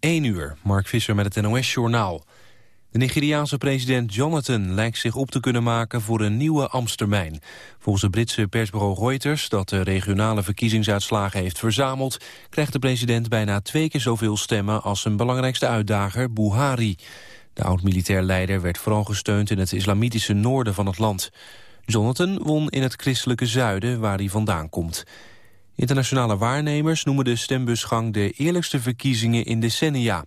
1 uur, Mark Visser met het NOS-journaal. De Nigeriaanse president Jonathan lijkt zich op te kunnen maken voor een nieuwe Amstermijn. Volgens het Britse persbureau Reuters, dat de regionale verkiezingsuitslagen heeft verzameld, krijgt de president bijna twee keer zoveel stemmen als zijn belangrijkste uitdager, Buhari. De oud-militair leider werd vooral gesteund in het islamitische noorden van het land. Jonathan won in het christelijke zuiden, waar hij vandaan komt. Internationale waarnemers noemen de stembusgang de eerlijkste verkiezingen in decennia.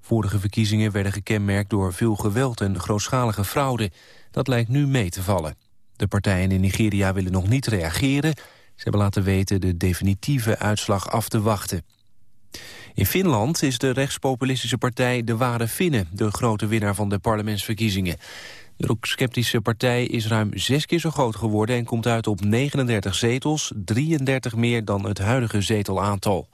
Vorige verkiezingen werden gekenmerkt door veel geweld en grootschalige fraude. Dat lijkt nu mee te vallen. De partijen in Nigeria willen nog niet reageren. Ze hebben laten weten de definitieve uitslag af te wachten. In Finland is de rechtspopulistische partij De Ware Finnen... de grote winnaar van de parlementsverkiezingen. De sceptische partij is ruim zes keer zo groot geworden... en komt uit op 39 zetels, 33 meer dan het huidige zetelaantal.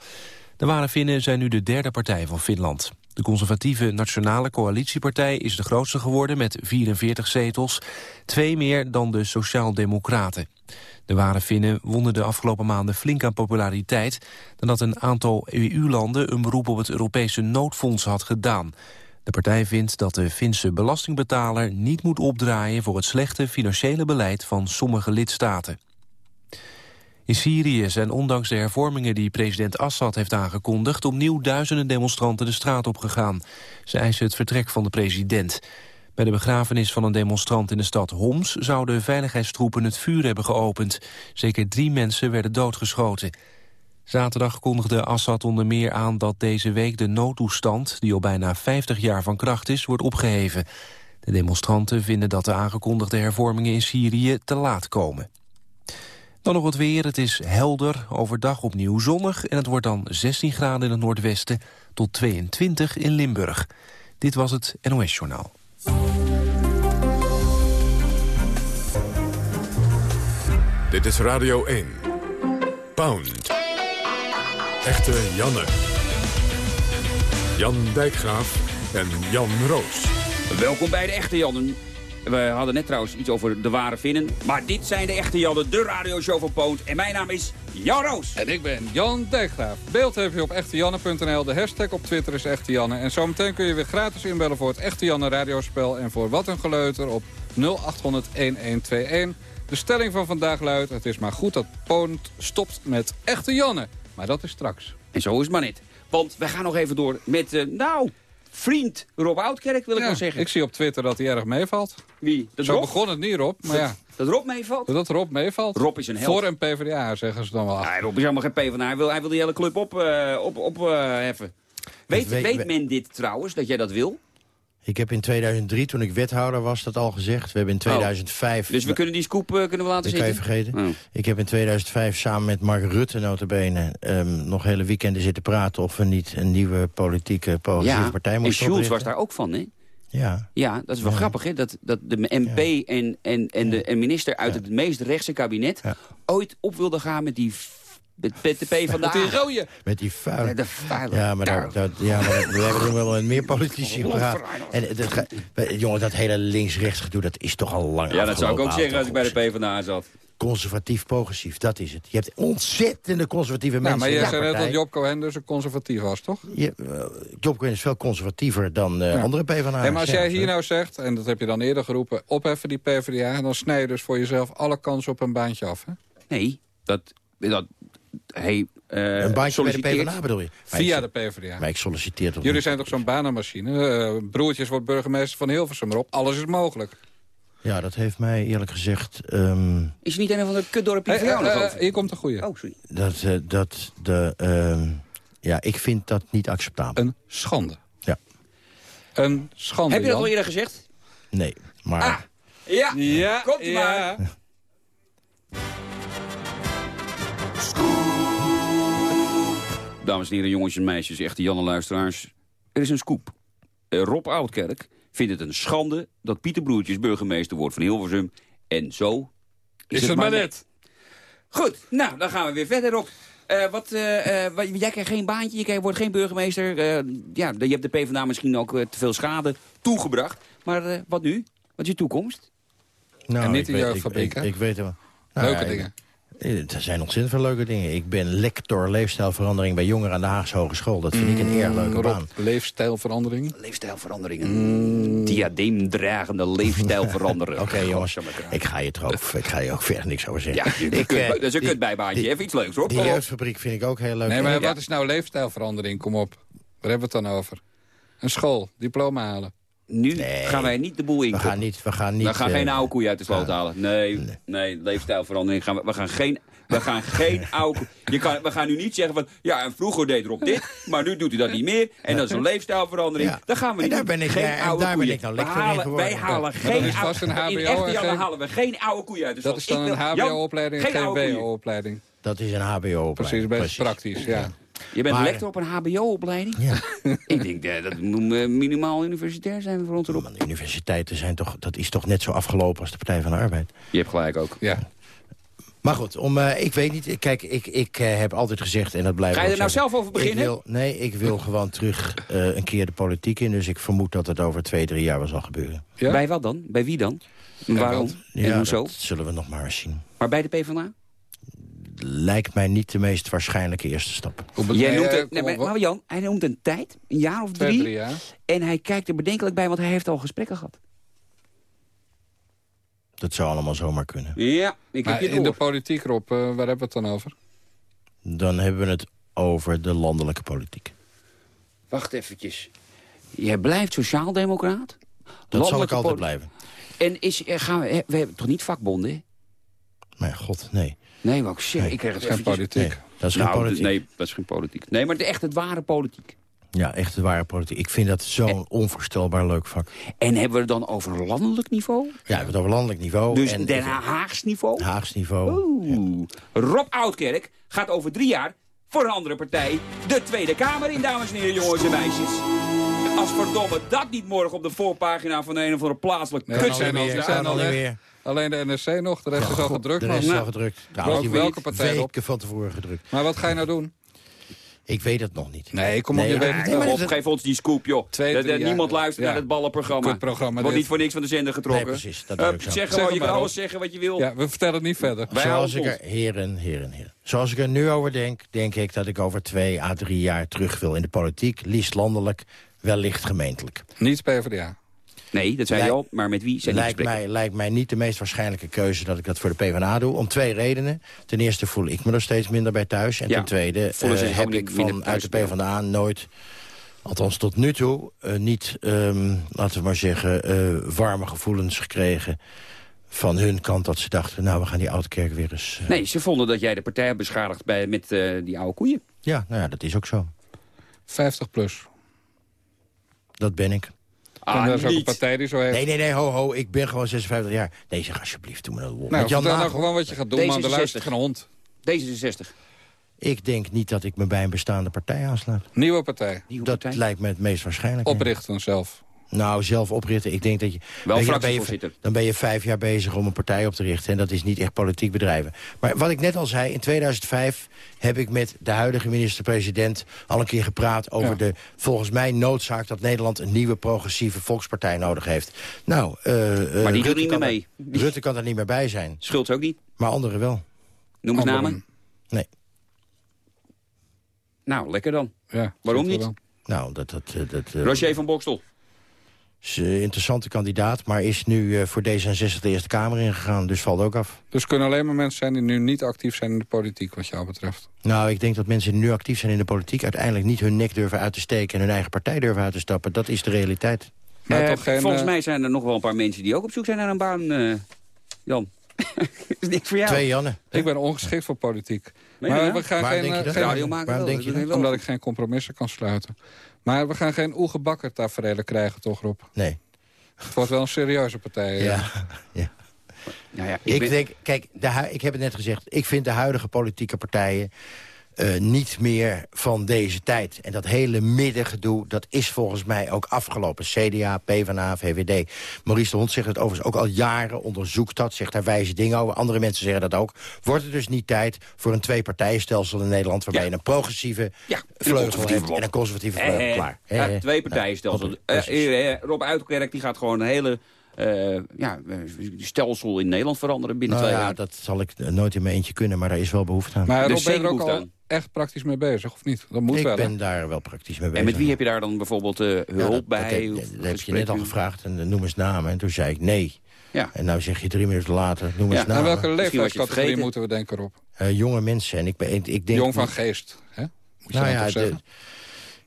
De Ware Finnen zijn nu de derde partij van Finland. De conservatieve Nationale Coalitiepartij is de grootste geworden met 44 zetels, twee meer dan de Sociaal-Democraten. De Ware Finnen wonnen de afgelopen maanden flink aan populariteit... nadat een aantal EU-landen een beroep op het Europese noodfonds had gedaan. De partij vindt dat de Finse belastingbetaler niet moet opdraaien... voor het slechte financiële beleid van sommige lidstaten. In Syrië zijn ondanks de hervormingen die president Assad heeft aangekondigd... opnieuw duizenden demonstranten de straat opgegaan. Ze eisen het vertrek van de president. Bij de begrafenis van een demonstrant in de stad Homs... zouden veiligheidstroepen het vuur hebben geopend. Zeker drie mensen werden doodgeschoten. Zaterdag kondigde Assad onder meer aan dat deze week de noodtoestand... die al bijna 50 jaar van kracht is, wordt opgeheven. De demonstranten vinden dat de aangekondigde hervormingen in Syrië te laat komen. Dan nog het weer. Het is helder, overdag opnieuw zonnig... en het wordt dan 16 graden in het noordwesten tot 22 in Limburg. Dit was het NOS Journaal. Dit is Radio 1. Pound. Echte Janne. Jan Dijkgraaf en Jan Roos. Welkom bij de Echte Jannen. We hadden net trouwens iets over de ware vinnen. Maar dit zijn de echte Jannen, de radioshow van Poont. En mijn naam is Jan Roos. En ik ben Jan Dijkgraaf. Beeld heb je op echtejanne.nl. De hashtag op Twitter is Echte Janne. En zometeen kun je weer gratis inbellen voor het Echte Janne radiospel. En voor Wat een Geleuter op 0800 1121. De stelling van vandaag luidt... het is maar goed dat Poont stopt met Echte Janne. Maar dat is straks. En zo is het maar niet. Want wij gaan nog even door met, uh, nou, vriend Rob Oudkerk, wil ik wel zeggen. Ik zie op Twitter dat hij erg meevalt. Wie? Dat Zo Rob? begon het niet, Rob. Maar ja, Dat Rob meevalt? dat Rob meevalt. Rob is een held. Voor een PvdA, zeggen ze dan wel. Ja, Rob is helemaal geen PvdA. Hij wil, hij wil die hele club opheffen. Op, op, eh, heffen. weet weet- men dit trouwens, dat jij dat wil? Ik heb in 2003, toen ik wethouder was, dat al gezegd. We hebben in 2005... Dus we kunnen die scoop eh, kunnen we laten Dat kan je zitten? vergeten. Oh. Ik heb in 2005 samen met Mark Rutte notabene... ehm nog hele weekenden zitten praten... of we niet een nieuwe politieke Ja, partij en moesten Schulz was oprichten. daar ook van, hè? Ja, Ja, dat is wel Ja. grappig, hè? Dat, dat de MP en, en, en de en minister uit het meest rechtse kabinet... Ooit op wilde gaan met die... Met, met de P van de Die A. rode. met die vuile... Ja, de vuile. Ja, maar, daar, daar- ja, maar we hebben er wel met meer politici gepraat. En dat, jongen, dat hele links-rechts gedoe, dat is toch al lang Ja, dat zou ik ook zeggen als ik bij de Auto. P van de A zat. Conservatief-progressief, dat is het. Je hebt ontzettende conservatieve Ja, mensen maar de zei net dat. Job Cohen dus een conservatief was, toch? Je, eh, Job Cohen is veel conservatiever dan eh, Ja. andere PvdA's. Hey, maar als ja, jij hier nou zegt, en dat heb je dan eerder geroepen... opheffen die PvdA, dan snij je dus voor jezelf alle kansen op een baantje af. Hè? Nee, dat... dat hij eh Een baantje bij de PvdA bedoel je? Via de PvdA. Maar ik solliciteer toch Jullie niet? zijn toch zo'n banenmachine? Eh, broertjes wordt burgemeester van Hilversum erop. Alles is mogelijk. Ja, dat heeft mij eerlijk gezegd... ehm, Is er niet een of andere kutdorpje Hey, voor jou eh, hier komt een goeie. Oh, sorry. dat, eh, dat de... ehm, ja, ik vind dat niet acceptabel. Een schande. Ja. Een schande, Heb je dat Jan. al eerder gezegd? Nee, maar... Ah, ja. Ja, Komt ie ja. maar. Dames en heren, jongens en meisjes, echte Janne luisteraars. Er is een scoop. Eh, Rob Oudkerk vindt het een schande dat Pieter Broertjes burgemeester wordt van Hilversum. En zo is, Is het maar net. Goed, nou, dan gaan we weer verder, Rob. Eh, wat, eh, eh, wat- jij krijgt geen baantje, je krijgt- wordt geen burgemeester. Eh, ja, je hebt de PvdA misschien ook te veel schade toegebracht. Maar eh, wat nu? Wat is je toekomst? nou, En niet weet- jeugdfabriek, ik, hè? ik, ik weet het wel. Nou Leuke ja, dingen. Er zijn ontzettend veel leuke dingen. Ik ben lector leefstijlverandering bij jongeren aan de Haagse Hogeschool. Dat vind ik een erg leuke Rob, baan. leefstijlverandering. Leefstijlveranderingen. Diadeemdragende leefstijl veranderen. Oké jongens, Godsamme. ik ga, je ook, ik ga je ook verder niks over zeggen. Ja, ik, kut- eh, dat is een kutbijbaantje. die- Even iets leuks hoor. Die jeugdfabriek vind ik ook heel leuk. Nee, maar wat is nou leefstijlverandering? Kom op. Waar hebben we het dan over? Een school, diploma halen. Nu Nee. gaan wij niet de boel in. we gaan niet... We gaan, niet, We gaan eh, geen oude koeien uit de sloot halen. Nee, nee, leefstijlverandering. Gaan we, we gaan geen... We gaan geen oude... Je kan, we gaan nu niet zeggen van... Ja, en vroeger deed Rob dit, maar nu doet hij dat niet meer. En dat is een leefstijlverandering. Ja. Dan gaan we En niet daar ben ik- geen ja, en oude daar ben koeien. ik nou We halen- geworden. Wij halen geen dat is vast een oude... In HBO echte en Janne geen- halen we geen oude koeien uit de sloot. Dat is dan een hbo-opleiding en geen koeien. wo-opleiding. Dat is een hbo-opleiding. Precies, best praktisch, ja. Je bent Maar- lector op een hbo-opleiding? Ja. Ik denk eh, dat moet eh, minimaal universitair zijn voor ons erop. Man, de universiteiten zijn toch, dat is toch net zo afgelopen als de Partij van de Arbeid. Je hebt gelijk ook. Ja. Maar goed, om, eh, ik weet niet. Kijk, ik, ik heb altijd gezegd, en dat blijft Ga je er nou zelf over beginnen? Ik wil, nee, ik wil gewoon terug eh, een keer de politiek in. Dus ik vermoed dat het over twee, drie jaar wel zal gebeuren. Ja? Bij wat dan? Bij wie dan? En waarom? En hoezo? dat zullen we nog maar eens zien. Maar bij de PvdA? Lijkt mij niet de meest waarschijnlijke eerste stap. Hoe bedoel Jij je, noemt eh, het, nee, maar, Jan, hij noemt een tijd, een jaar of Twee, drie. jaar. En hij kijkt er bedenkelijk bij, want hij heeft al gesprekken gehad. Dat zou allemaal zomaar kunnen. Ja, ik heb je in de politiek, Rob, eh, waar hebben we het dan over? Dan hebben we het over de landelijke politiek. Wacht eventjes. Jij blijft sociaaldemocraat? Dat zal ik altijd blijven. En is, eh, gaan we, we hebben toch niet vakbonden? Maar god, nee. Nee, wou ik zeggen. Nee, ik krijg het Geen eventjes... politiek. nee dat is geen Nou, politiek. nee, dat is geen politiek. Nee, maar de, echt het ware politiek. Ja, echt de ware politiek. Ik vind dat zo'n onvoorstelbaar leuk vak. En hebben we het dan over landelijk niveau? Ja, we hebben het over landelijk niveau. Dus en Den Haags niveau? Haags niveau. Oeh. Rob Oudkerk gaat over drie jaar voor een andere partij de Tweede Kamer in, dames en heren, jongens en meisjes. Als verdomme dat niet morgen op de voorpagina van een of andere plaatselijk Nee, kut zijn zijn al- als zijn daar. al niet meer. Alleen de NSC nog, de rest is al gedrukt. De rest is al gedrukt. welke- Nou, die welke partij? Weken van tevoren gedrukt. Maar wat ga je nou doen? Ik weet het nog niet. Nee, kom op, je weet het nee, ons die scoop, joh. Twee, Dat- drie dat jaar. niemand luistert Ja. naar het ballenprogramma. Kutprogramma Wordt dit. niet voor niks van de zender getrokken. Nee, precies, dat zo. zeg Zeg gewoon, het je kan alles zeggen wat je wil. Ja, we vertellen het niet verder. Wij Zoals ik er, heren, heren, heren. Zoals ik er nu over denk, denk ik dat ik over twee à drie jaar terug wil in de politiek. Liefst landelijk, wellicht gemeentelijk. Niet PvdA. Nee, dat zei je al, maar met wie zijn die Lijkt mij, lijkt mij niet de meest waarschijnlijke keuze dat ik dat voor de PvdA doe. Om twee redenen. Ten eerste voel ik me er steeds minder bij thuis. En Ja, ten tweede eh, heb ik niet minder van thuis uit de PvdA nooit... Althans tot nu toe eh, niet, ehm, laten we maar zeggen, eh, warme gevoelens gekregen van hun kant. Dat ze dachten, nou, we gaan die oude kerk weer eens... Nee, ze vonden dat jij de partij hebt beschadigd bij, met eh, die oude koeien. Ja, nou ja, dat is ook zo. 50 plus. Dat ben ik. Ah, en dat is ook een partij die zo heeft. Nee, nee, nee, ho, ho, ik ben gewoon 56 jaar. Nee, zeg alsjeblieft, doe me dat nou, Met Jan vertel nou gewoon wat je gaat doen, man. Er D66. luistert geen hond. D66. ik denk niet dat ik me bij een bestaande partij aansluit. Nieuwe partij. Nieuwe Dat partij. lijkt me het meest waarschijnlijk. Oprichten zelf. Nou, zelf oprichten. Ik denk dat je... Wel je, dan, ben je, dan ben je vijf jaar bezig om een partij op te richten. En dat is niet echt politiek bedrijven. Maar wat ik net al zei, in 2005 heb ik met de huidige minister-president... al een keer gepraat over Ja. de, volgens mij, noodzaak... dat Nederland een nieuwe progressieve volkspartij nodig heeft. Nou, eh, eh, Maar die doet Rutte niet meer kan er- mee. Rutte kan er niet meer bij zijn. Schulds ook niet. Maar anderen wel. Noem eens Anderen. namen. Nee. Nou, lekker dan. Ja, Waarom niet? dan. Nou, dat, dat, dat eh, Roger van Bokstel. Is een interessante kandidaat... maar is nu eh, voor D66 de Eerste Kamer ingegaan. Dus valt ook af. Dus kunnen alleen maar mensen zijn die nu niet actief zijn in de politiek, wat jou betreft. Nou, ik denk dat mensen die nu actief zijn in de politiek... uiteindelijk niet hun nek durven uit te steken... en hun eigen partij durven uit te stappen. Dat is de realiteit. Maar Eh, toch geen, volgens eh, mij zijn er nog wel een paar mensen die ook op zoek zijn naar een baan. eh, Jan. is niks voor jou. Twee Janne. Ik ben ongeschikt voor politiek. Maar dat? we gaan Waarom geen, denk je eh, dat? geen- Radio maken Waarom wel, denk je dat dat? wel. omdat ik geen compromissen kan sluiten. Maar we gaan geen oegebakker tafereelen krijgen, toch Rob? Nee. Het wordt wel een serieuze partij. Ja. eh. ja. Nou ja, ik Ik ben- denk, kijk, de ik heb het net gezegd. Ik vind de huidige politieke partijen eh, niet meer van deze tijd. En dat hele middengedoe, dat is volgens mij ook afgelopen. CDA, PvdA, VVD. Maurice de Hond zegt het overigens ook al jaren, onderzoekt dat, zegt daar wijze dingen over. Andere mensen zeggen dat ook. Wordt het dus niet tijd voor een twee-partijenstelsel in Nederland... waarbij Ja. je een progressieve Ja, en een vleugel en een conservatieve Eh, vleugel. eh, Klaar. ja, Eh, eh. twee partijenstelsel. Nou, Eh, eh, eh, Rob Uitkerk die gaat gewoon een hele eh, ja, eh, stelsel in Nederland veranderen binnen Nou twee ja, jaar. dat zal ik nooit in mijn eentje kunnen, maar daar is wel behoefte aan. Maar Er Rob, ben je er zeker ook al echt praktisch mee bezig, of niet? Dat moet ik wel, ben daar wel praktisch mee bezig. En met wie heb je daar dan bijvoorbeeld eh, hulp Ja, dat- bij? Dat, heb- of dat heb je net al gevraagd en eh, noem eens namen. En toen zei ik nee. Ja. En nou zeg je drie minuten later, noem Ja, eens en namen. welke je het leeftijdscategorie moeten we denken, Rob? Eh, jonge mensen. En ik, ben, ik denk, Jong van geest, hè? Moet je Nou dat ja, de-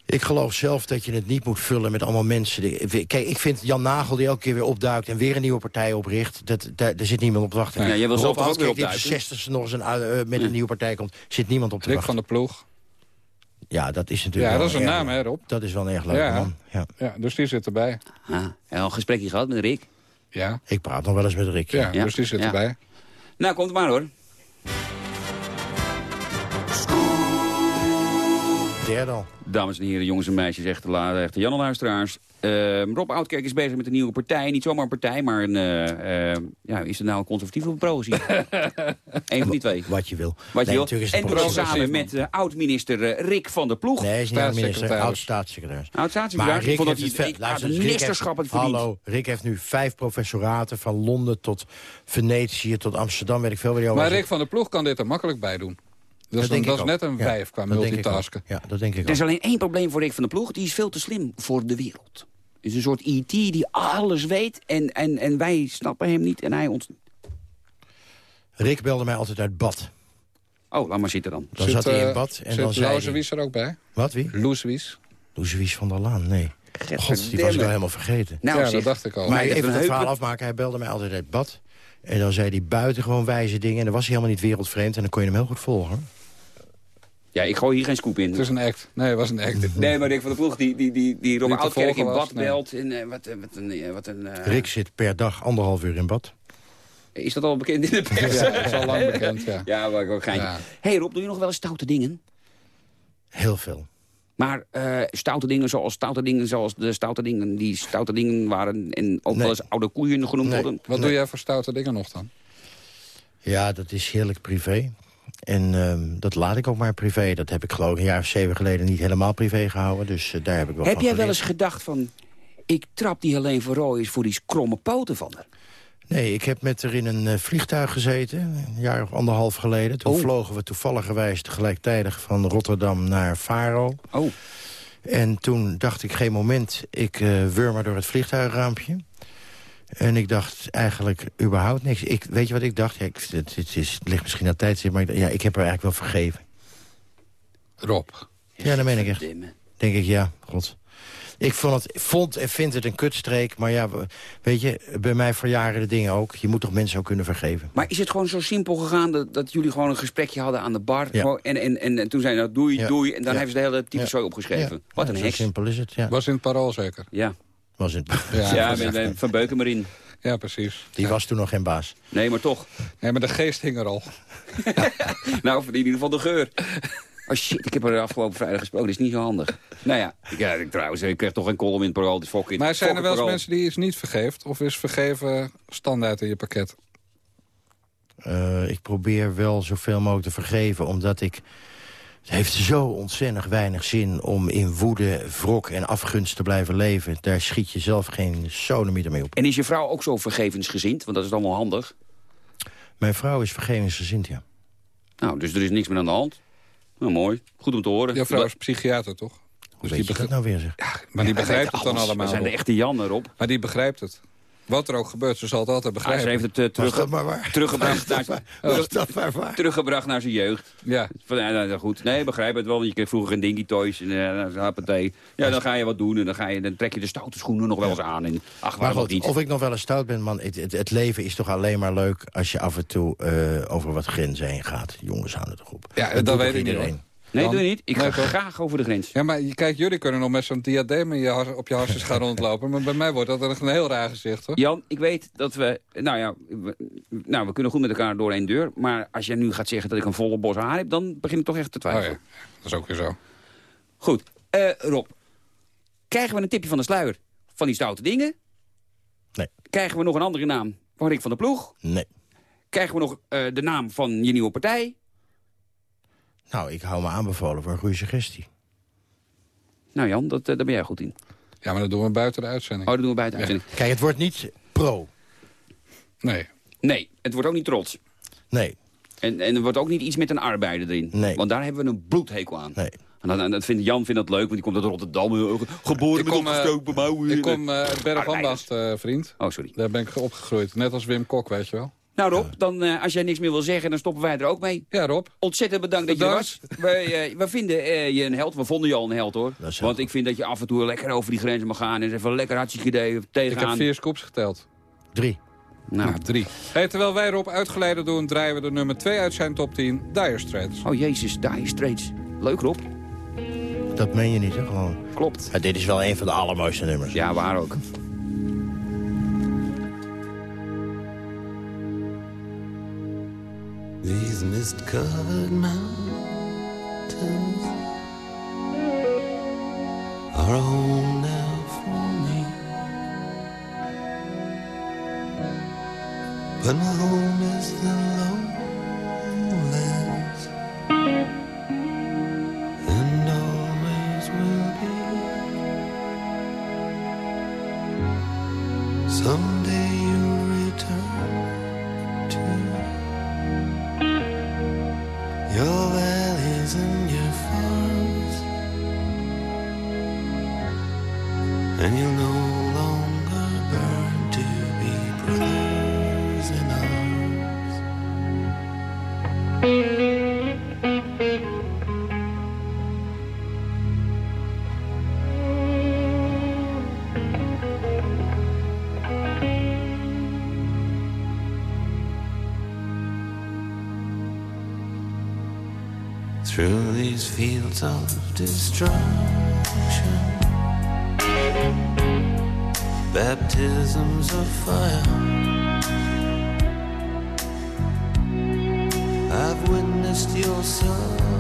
ik geloof zelf dat je het niet moet vullen met allemaal mensen. die- Kijk, ik vind Jan Nagel die elke keer weer opduikt... en weer een nieuwe partij opricht, dat, daar, daar zit niemand op te wachten. Ja, jij wil zelf ook weer die opduiken? de 60ste nog eens een, eh, met een nieuwe partij komt... zit niemand op te Rick wachten. van der Ploeg. Ja, dat is natuurlijk Ja, dat is een erg- naam, hè, Rob? Dat is wel een erg leuke Ja. man. Ja. Ja, dus die zit erbij. Ah, al een gesprekje gehad met Rick. Ja, Ik praat nog wel eens met Rick. ja, Ja. dus die zit Ja. erbij. Nou, komt maar hoor. Derde al. Dames en heren, jongens en meisjes, echte, la- echte Janne-luisteraars. Eh, Rob Oudkerk is bezig met een nieuwe partij. Niet zomaar een partij, maar een, eh, eh, ja, is het nou een conservatief of een progressief? Eén van die twee. Wat je wil. Wat je wil. natuurlijk is En doe dat samen met eh, oud-minister eh, Rick van der Ploeg. Nee, hij is niet oud-minister, Staatssecretaris. oud-staatssecretaris. Oud-staatssecretaris. Rick vond dat heeft het vet- luister ministerschap heeft- het verdient. Hallo, Rick heeft nu vijf professoraten van Londen tot Venetië tot Amsterdam, weet ik veel waar hij over Maar. Rick van der Ploeg kan dit er makkelijk bij doen. Dat denk dat ik is ook. net een Ja, vijf qua dat denk ik ook. multitasken. Ja, dat denk ik Er is ook. alleen één probleem voor Rick van der Ploeg. Die is veel te slim voor de wereld. Het is een soort E.T. die alles weet en, en, en wij snappen hem niet en hij ons niet. Rick belde mij altijd uit bad. Oh, laat maar zitten dan. Dan Zit, zat hij in eh, bad en zit dan zei hij... Wies er ook bij? Wat, wie? Loes Wies? Louise van der Laan, nee. God, die was ik wel helemaal vergeten. Nou, ja, zeg. dat dacht ik al. maar even een het heupen- verhaal afmaken. Hij belde mij altijd uit bad. En dan zei hij buitengewoon wijze dingen. En dan was hij helemaal niet wereldvreemd. En dan kon je hem heel goed volgen. Ja, ik gooi hier geen scoop in. Het is een act. Nee, het was een act. Nee, maar Rick van der Ploeg, die, die, die, die Robert Oudkerk in bad nee. belt. En, eh, wat, eh, wat een... eh, Wat een eh, Rick zit per dag anderhalf uur in bad. Is dat al bekend in de pers? Ja, dat is al lang bekend, ja. Ja, maar ik ook geintje. Ja. hey Rob, doe je nog wel eens stoute dingen? Heel veel. Maar eh, stoute dingen zoals stoute dingen zoals de stoute dingen die stoute dingen waren... en ook Nee. wel eens oude koeien genoemd Nee. worden? Wat Nee. doe jij voor stoute dingen nog dan? Ja, dat is heerlijk privé. En ehm, dat laat ik ook maar privé. Dat heb ik geloof ik een jaar of zeven geleden niet helemaal privé gehouden. Dus eh, daar heb ik wel Heb jij wel eens gedacht van... ik trap die Helene van Rooijs voor die kromme poten van haar? Nee, ik heb met haar in een eh, vliegtuig gezeten. Een jaar of anderhalf geleden. Toen Oh. vlogen we toevalligerwijs tegelijkertijd van Rotterdam naar Faro. Oh, En toen dacht ik geen moment, ik eh wurm maar door het vliegtuigraampje. En ik dacht eigenlijk überhaupt niks. Ik, weet je wat ik dacht? Ja, ik, het, het, is, het ligt misschien aan tijdstip, maar ik, dacht, ja, ik heb haar eigenlijk wel vergeven. Rob. Ja, dat meen ik echt. Denk ik, ja, god. Ik vond, het, vond en vind het een kutstreek, maar ja, we- weet je, bij mij verjaren de dingen ook. Je moet toch mensen ook kunnen vergeven. Maar is het gewoon zo simpel gegaan dat, dat jullie gewoon een gesprekje hadden aan de bar? Ja. En, en, en, en toen zei je nou doei, Ja. doei. En dan Ja. hebben ze de hele type Ja. zo opgeschreven. Ja, Wat ja, een zo heks. simpel is het, ja. Was in het parool zeker? Ja, Was het. Ja, ja, met, met Van Beuken maar in. ja precies. Die was toen nog geen baas. Nee, maar toch. Nee, maar de geest hing er al. Nou, in ieder geval de geur. Oh shit, ik heb er afgelopen vrijdag gesproken. Dat is niet zo handig. Nou ja, ik, ja, ik, trouwens, ik kreeg toch een column in het parool. Dus fuck it. Maar zijn er wel eens mensen die iets niet vergeeft? Of is vergeven standaard in je pakket? Eh, ik probeer wel zoveel mogelijk te vergeven, omdat ik... Het heeft zo ontzettend weinig zin om in woede, wrok en afgunst te blijven leven. Daar schiet je zelf geen sonemieter mee op. En is je vrouw ook zo vergevensgezind? Want dat is dan wel handig. Mijn vrouw is vergevingsgezind, ja. Nou, dus er is niks meer aan de hand. Nou, mooi. Goed om te horen. Jouw vrouw is psychiater, toch? Hoe Dus weet je dat nou weer, zeg? maar die Ja, begrijpt het dan allemaal. We zijn de echte Jan erop. Maar die begrijpt het. Wat er ook gebeurt, ze zal het altijd Ah, ze begrijpen. heeft het terug, dat maar waar. teruggebracht, naar, zijn- Was dat maar waar? teruggebracht naar zijn jeugd. Ja, Van, ja, nou, nou, goed. Nee, ik begrijp het wel. want Je kreeg vroeger een dingy toys en uh. Ja, dan ga je wat doen en dan, ga je, dan trek je de stoute schoenen nog wel eens aan. En, ach, Maar goed, niet? of ik nog wel eens stout ben, man. Het, het, het leven is toch alleen maar leuk als je af en toe eh, over wat grenzen heen gaat. Jongens, houden toch op. Ja, dat doet weet ik niet, iedereen. Nee, Dan- doe je niet. Ik Nee, ga toch? graag over de grens. ja maar je- kijk, jullie kunnen nog met zo'n diadeem in je har- op je hartjes gaan rondlopen. Maar bij mij wordt dat een heel raar gezicht, hoor. Jan, ik weet dat we... Nou ja, we, nou, we kunnen goed met elkaar door één deur. Maar als jij nu gaat zeggen dat ik een volle bos haar heb... dan begin ik toch echt te Oh twijfelen. ja, dat is ook weer zo. Goed. Eh, Rob, krijgen we een tipje van de sluier van die stoute dingen? Nee. Krijgen we nog een andere naam van Rick van der Ploeg? Nee. Krijgen we nog eh, de naam van je nieuwe partij? Nou, ik hou me aanbevolen voor een goede suggestie. Nou Jan, dat, eh, daar ben jij goed in. Ja, maar dat doen we buiten de uitzending. Oh, dat doen we buiten de uitzending. Kijk, het wordt niet pro. Nee. Nee, het wordt ook niet trots. Nee, En, en er wordt ook niet iets met een arbeider erin. Nee. Want daar hebben we een bloedhekel aan. nee. En dan, en dat vindt, Jan vindt dat leuk, want die komt uit Rotterdam. eh, Geboren Ik met kom, eh, opgestoken mouwen. Ik kom eh uit Bergambacht, eh vriend. Oh, sorry. Daar ben ik opgegroeid. Net als Wim Kok, weet je wel. Nou Rob, dan, eh, als jij niks meer wil zeggen, dan stoppen wij er ook mee. Ja, Rob. Ontzettend bedankt dat je er was. Wij, eh, wij vinden eh, je een held. We vonden je al een held hoor. Want ik vind dat je af en toe lekker over die grenzen mag gaan. En even lekker hartstikke idee Ik heb tegenaan. vier scoops geteld. Drie. Nou. Drie. Hey, terwijl wij Rob uitgeleide doen, draaien we de nummer 2 uit zijn top 10, Dire Straits. Oh jezus, Dire Straits. Leuk Rob. Dat meen je niet, hè? Gewoon. Klopt. Ja, dit is wel een van de allermooiste nummers. Ja, waar ook. These mist-covered mountains are home now for me. But my home is the lowlands, and always will be. Someday of destruction, baptisms of fire. I've witnessed your suffering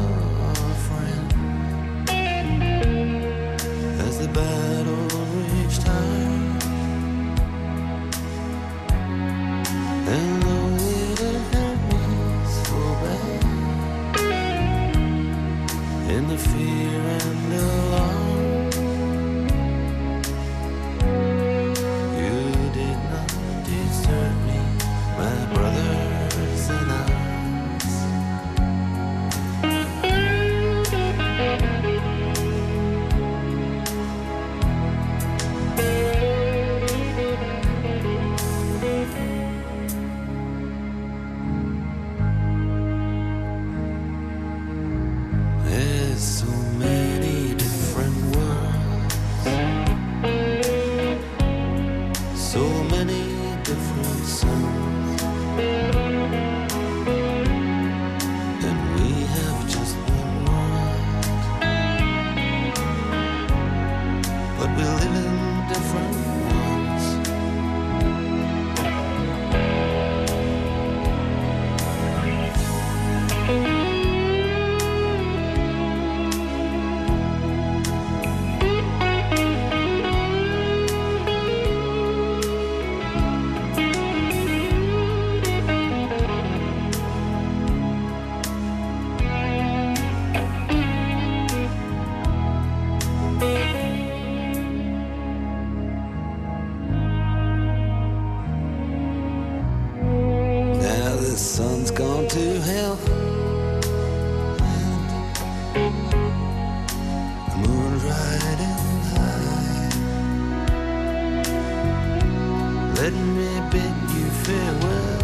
Let me bid you farewell.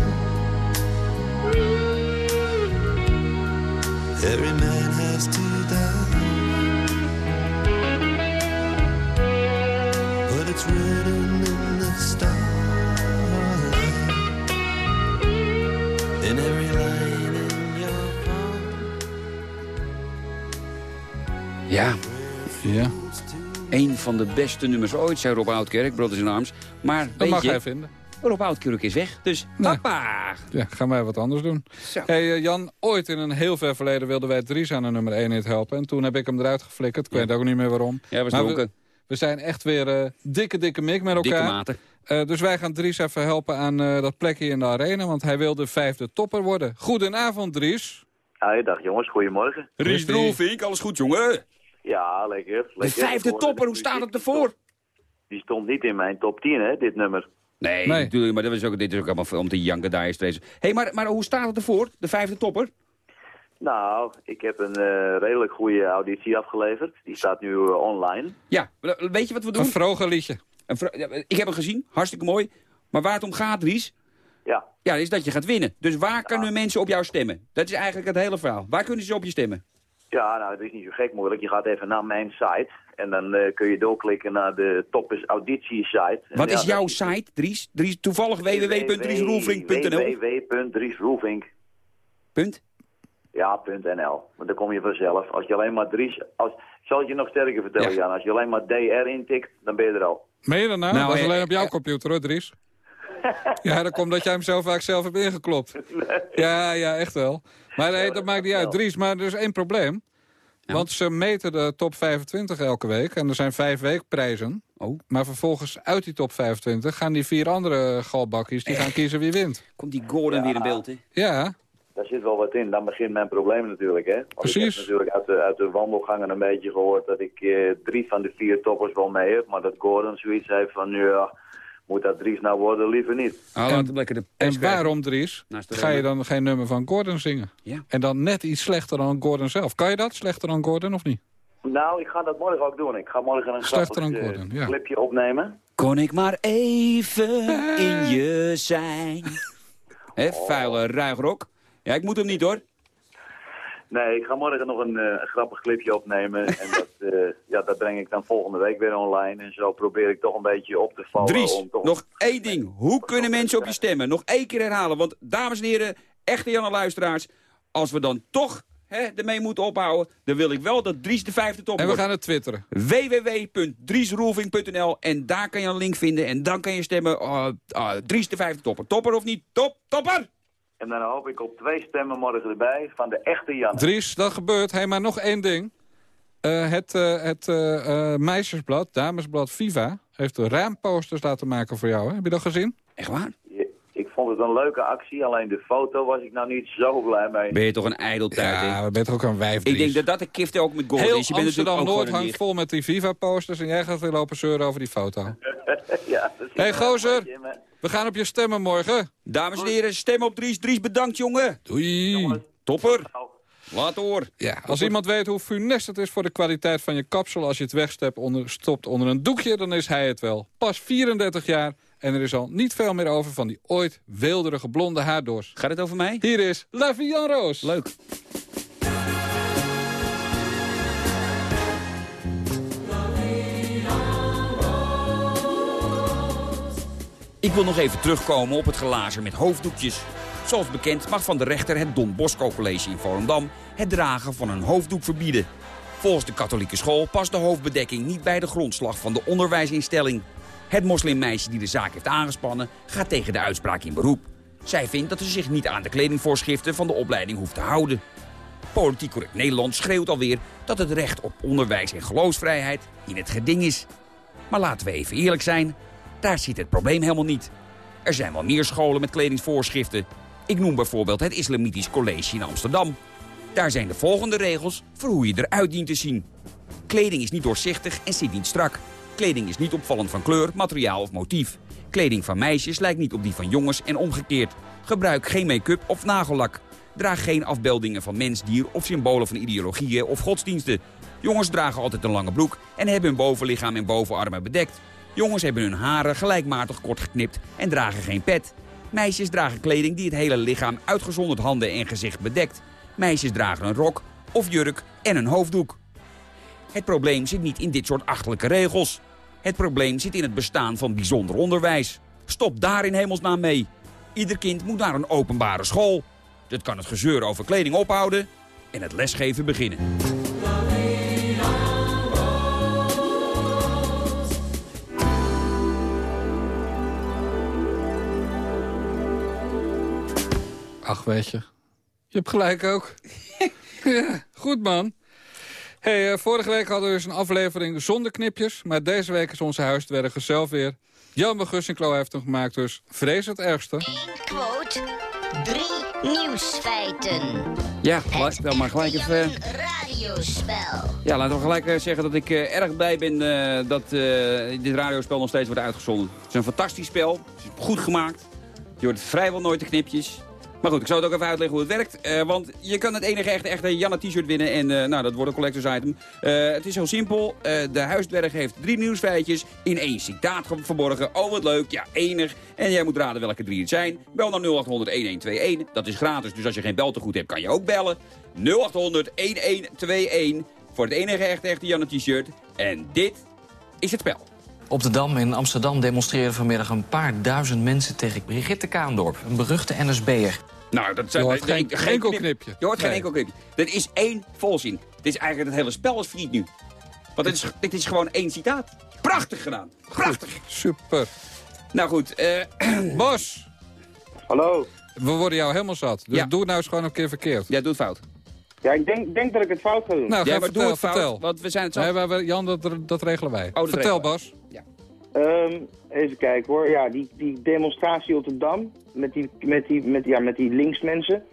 Every man has to die. Van de beste nummers ooit, zei Rob Oudkerk, Brothers in Arms. Maar dat weet mag je, hij vinden. Rob Oudkerk is weg, dus Nee. papa! Ja, gaan wij wat anders doen. Zo. Hey, eh, Jan, ooit in een heel ver verleden wilden wij Dries aan de nummer 1 hit helpen. En toen heb ik hem eruit geflikkerd. Ik weet ook niet meer waarom. Ja, we Maar. We zijn echt weer eh, dikke, dikke mik met Dikke elkaar. maten. Eh, dus wij gaan Dries even helpen aan eh, dat plekje in de arena. Want hij wil de vijfde topper worden. Goedenavond, Dries. Hi, dag jongens, goedemorgen. Ries Rusty. Droelvink, alles goed jongen? Ja, lekker. De lekker. vijfde Gewoon topper, hoe de staat het ervoor? Die stond niet in mijn top 10, hè, dit nummer. Nee, Nee. natuurlijk, maar dat is ook, dit is ook allemaal om te janken, daar is Hé, hey, maar, maar hoe staat het ervoor, de vijfde topper? Nou, ik heb een eh, redelijk goede auditie afgeleverd. Die staat nu eh, online. Ja, weet je wat we doen? Een vroger liedje. Een vro- ja, ik heb hem gezien, hartstikke mooi. Maar waar het om gaat, Ries, Ja, ja, is dat je gaat winnen. Dus waar kunnen mensen op jou stemmen? Dat is eigenlijk het hele verhaal. Waar kunnen ze op je stemmen? Ja nou, het is niet zo gek moeilijk. Je gaat even naar mijn site. En dan eh, kun je doorklikken naar de Toppers auditie site. En Wat ja, is jouw dat- site, Dries? Dries toevallig www.driesroelvink.nl www.driesroelvink. Punt? Ja, .nl. Want dan kom je vanzelf. Als je alleen maar Dries... Als, ik zal het je nog sterker vertellen, Ja. Jan. Als je alleen maar DR intikt, dan ben je er al. Meen je dat nou? Nou, dat is eh, alleen op jouw eh, computer hoor, Dries. Ja, dat komt dat jij hem zo vaak zelf hebt ingeklopt. Ja, ja, echt wel. Maar nee, dat maakt niet uit. Dries, maar er is één probleem. Want ze meten de top 25 elke week. En er zijn vijf weekprijzen. Oh, Maar vervolgens uit die top 25 gaan die vier andere galbakkies... die gaan kiezen wie wint. komt die Gordon weer in beeld, hè? Ja, Daar zit wel wat in. Dan begint mijn probleem natuurlijk, hè. Want ik Precies. heb natuurlijk uit de, uit de wandelgangen een beetje gehoord dat ik eh, drie van de vier toppers wel mee heb. Maar dat Gordon zoiets heeft van, ja, moet dat Dries nou worden? Liever niet. Oh, En- de en waarom, Dries, ga je dan geen nummer van Gordon zingen? Ja. En dan net iets slechter dan Gordon zelf. Kan je dat, slechter dan Gordon of niet? Nou, ik ga dat morgen ook doen. Ik ga morgen een Slechter grappig dan eh, ja. clipje opnemen. Kon ik maar even in je zijn. Hè, vuile ruigrok. Ja, ik moet hem niet, hoor. Nee, ik ga morgen nog een, eh, grappig clipje opnemen. en dat, eh, ja, dat breng ik dan volgende week weer online. En zo probeer ik toch een beetje op te vallen. Dries, om toch... nog één ding. Hoe kunnen mensen op je stemmen? Nog één keer herhalen. Want, dames en heren, echte Janne luisteraars... als we dan toch hè, ermee moeten ophouden... dan wil ik wel dat Dries de vijfde top En we wordt. gaan het twitteren. www.driesroelving.nl en daar kan je een link vinden. En dan kan je stemmen, uh, uh, Dries de vijfde topper. Topper of niet? Top, topper! En dan hoop ik op twee stemmen morgen erbij van de echte Jan. Dries, dat gebeurt. Hey, maar nog één ding. Eh, het eh, het eh, meisjesblad, damesblad Viva... heeft raamposters laten maken voor jou. Hè? Heb je dat gezien? Echt waar? Ik vond het een leuke actie, alleen de foto was ik nou niet zo blij mee. Ben je toch een ijdeltuit, hè? Ja, we bent toch ook een wijf, Ik denk dat dat de kift ook met gold Heel is. Je Amsterdam-Noord hangt vol met die Viva-posters... en jij gaat weer lopen zeuren over die foto. ja, is Hey, gozer. We gaan op je stemmen morgen. Dames en heren, stem op Dries. Dries, bedankt, jongen. Doei. Topper. Laat hoor. Ja, als iemand weet hoe funest het is voor de kwaliteit van je kapsel... als je het wegstopt onder, stopt onder een doekje, dan is hij het wel. Pas 34 jaar en er is al niet veel meer over... van die ooit weelderige blonde haardors. Gaat het over mij? Hier is La Vie en Rose. Leuk. Ik wil nog even terugkomen op het glazen met hoofddoekjes. Zoals bekend mag van de rechter het Don Bosco College in Volendam... het dragen van een hoofddoek verbieden. Volgens de katholieke school past de hoofdbedekking niet bij de grondslag van de onderwijsinstelling. Het moslimmeisje die de zaak heeft aangespannen gaat tegen de uitspraak in beroep. Zij vindt dat ze zich niet aan de kledingvoorschriften van de opleiding hoeft te houden. Politiek correct Nederland schreeuwt alweer dat het recht op onderwijs en geloofsvrijheid in het geding is. Maar laten we even eerlijk zijn, daar zit het probleem helemaal niet. Er zijn wel meer scholen met kledingsvoorschriften. Ik noem bijvoorbeeld het Islamitisch College in Amsterdam. Daar zijn de volgende regels voor hoe je eruit dient te zien. Kleding is niet doorzichtig en zit niet strak. Kleding is niet opvallend van kleur, materiaal of motief. Kleding van meisjes lijkt niet op die van jongens en omgekeerd. Gebruik geen make-up of nagellak. Draag geen afbeeldingen van mens, dier of symbolen van ideologieën of godsdiensten. Jongens dragen altijd een lange broek en hebben hun bovenlichaam en bovenarmen bedekt. Jongens hebben hun haren gelijkmatig kort geknipt en dragen geen pet. Meisjes dragen kleding die het hele lichaam uitgezonderd handen en gezicht bedekt. Meisjes dragen een rok of jurk en een hoofddoek. Het probleem zit niet in dit soort achterlijke regels. Het probleem zit in het bestaan van bijzonder onderwijs. Stop daar in hemelsnaam mee. Ieder kind moet naar een openbare school. Dat kan het gezeur over kleding ophouden en het lesgeven beginnen. Ach, weet je. Je hebt gelijk ook. ja, goed man. Hey, eh, vorige week hadden we dus een aflevering zonder knipjes. Maar deze week is onze huisdwerger zelf weer. Jan Begussinklo heeft hem gemaakt, dus vrees het ergste. Quote, drie nieuwsfeiten. Ja, gelijk, dan maar gelijk even... Radio radiospel. Ja, laten we gelijk eh, zeggen dat ik eh, erg blij ben eh, dat eh, dit radiospel nog steeds wordt uitgezonden. Het is een fantastisch spel. Het is goed gemaakt. Je hoort vrijwel nooit de knipjes. Maar goed, ik zal het ook even uitleggen hoe het werkt. Eh, want je kan het enige echte, echte Janne t-shirt winnen. En eh, nou, dat wordt een collectors item. Eh, het is heel simpel. De huisdwerg heeft drie nieuwsfeitjes in één citaat ge- verborgen. Oh, wat leuk. Ja, enig. En jij moet raden welke drie het zijn. Bel naar 0800 1121. Dat is gratis, dus als je geen beltegoed hebt, kan je ook bellen. 0800 1121 voor het enige echte, echte Janne t-shirt. En dit is het spel. Op de Dam in Amsterdam demonstreren vanmiddag een paar duizend mensen tegen Brigitte Kaandorp, een beruchte NSB'er. Nou, dat zijn Je hoort geen- geen enkel knipje. Je hoort geen enkel knipje. Dit is één volzin. Dit is eigenlijk het hele spel is failliet nu. Want dit is, dit is gewoon één citaat. Prachtig gedaan. Prachtig. Super. Nou goed, eh Bos, Hallo. we worden jou helemaal zat. Dus Ja. doe het nou eens gewoon een keer verkeerd. jij doet fout. Ja, ik denk, denk dat ik het fout ga doen. Nou, Ja, ga maar doe vertel, het fout, vertel. want we zijn het zo... Nee, we- Jan, dat, dat regelen wij. dat vertel, regelen wij. Bas. Ehm, even kijken hoor. Ja, die, die demonstratie op de Dam met die, met, die, met, ja, met die linksmensen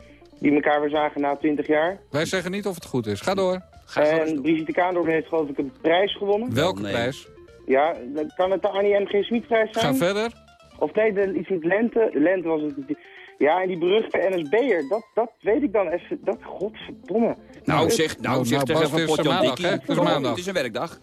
die elkaar weer zagen na 20 jaar. Wij zeggen niet of het goed is. Ga door. Ga En. Brigitte Kaandorp heeft geloof ik een prijs gewonnen. Welke nee. prijs? Ja, dan kan het de Annie M.G. Smit prijs zijn? Ga verder. Of nee, de, iets met Lente. Lente was het. Ja, en die beruchte NSB'er, dat, dat weet ik dan even. Dat, godverdomme. Nou zeg, nou, Nou, zeg nou, tegen Bas, van het is is Gewoon, maandag. Het is een werkdag.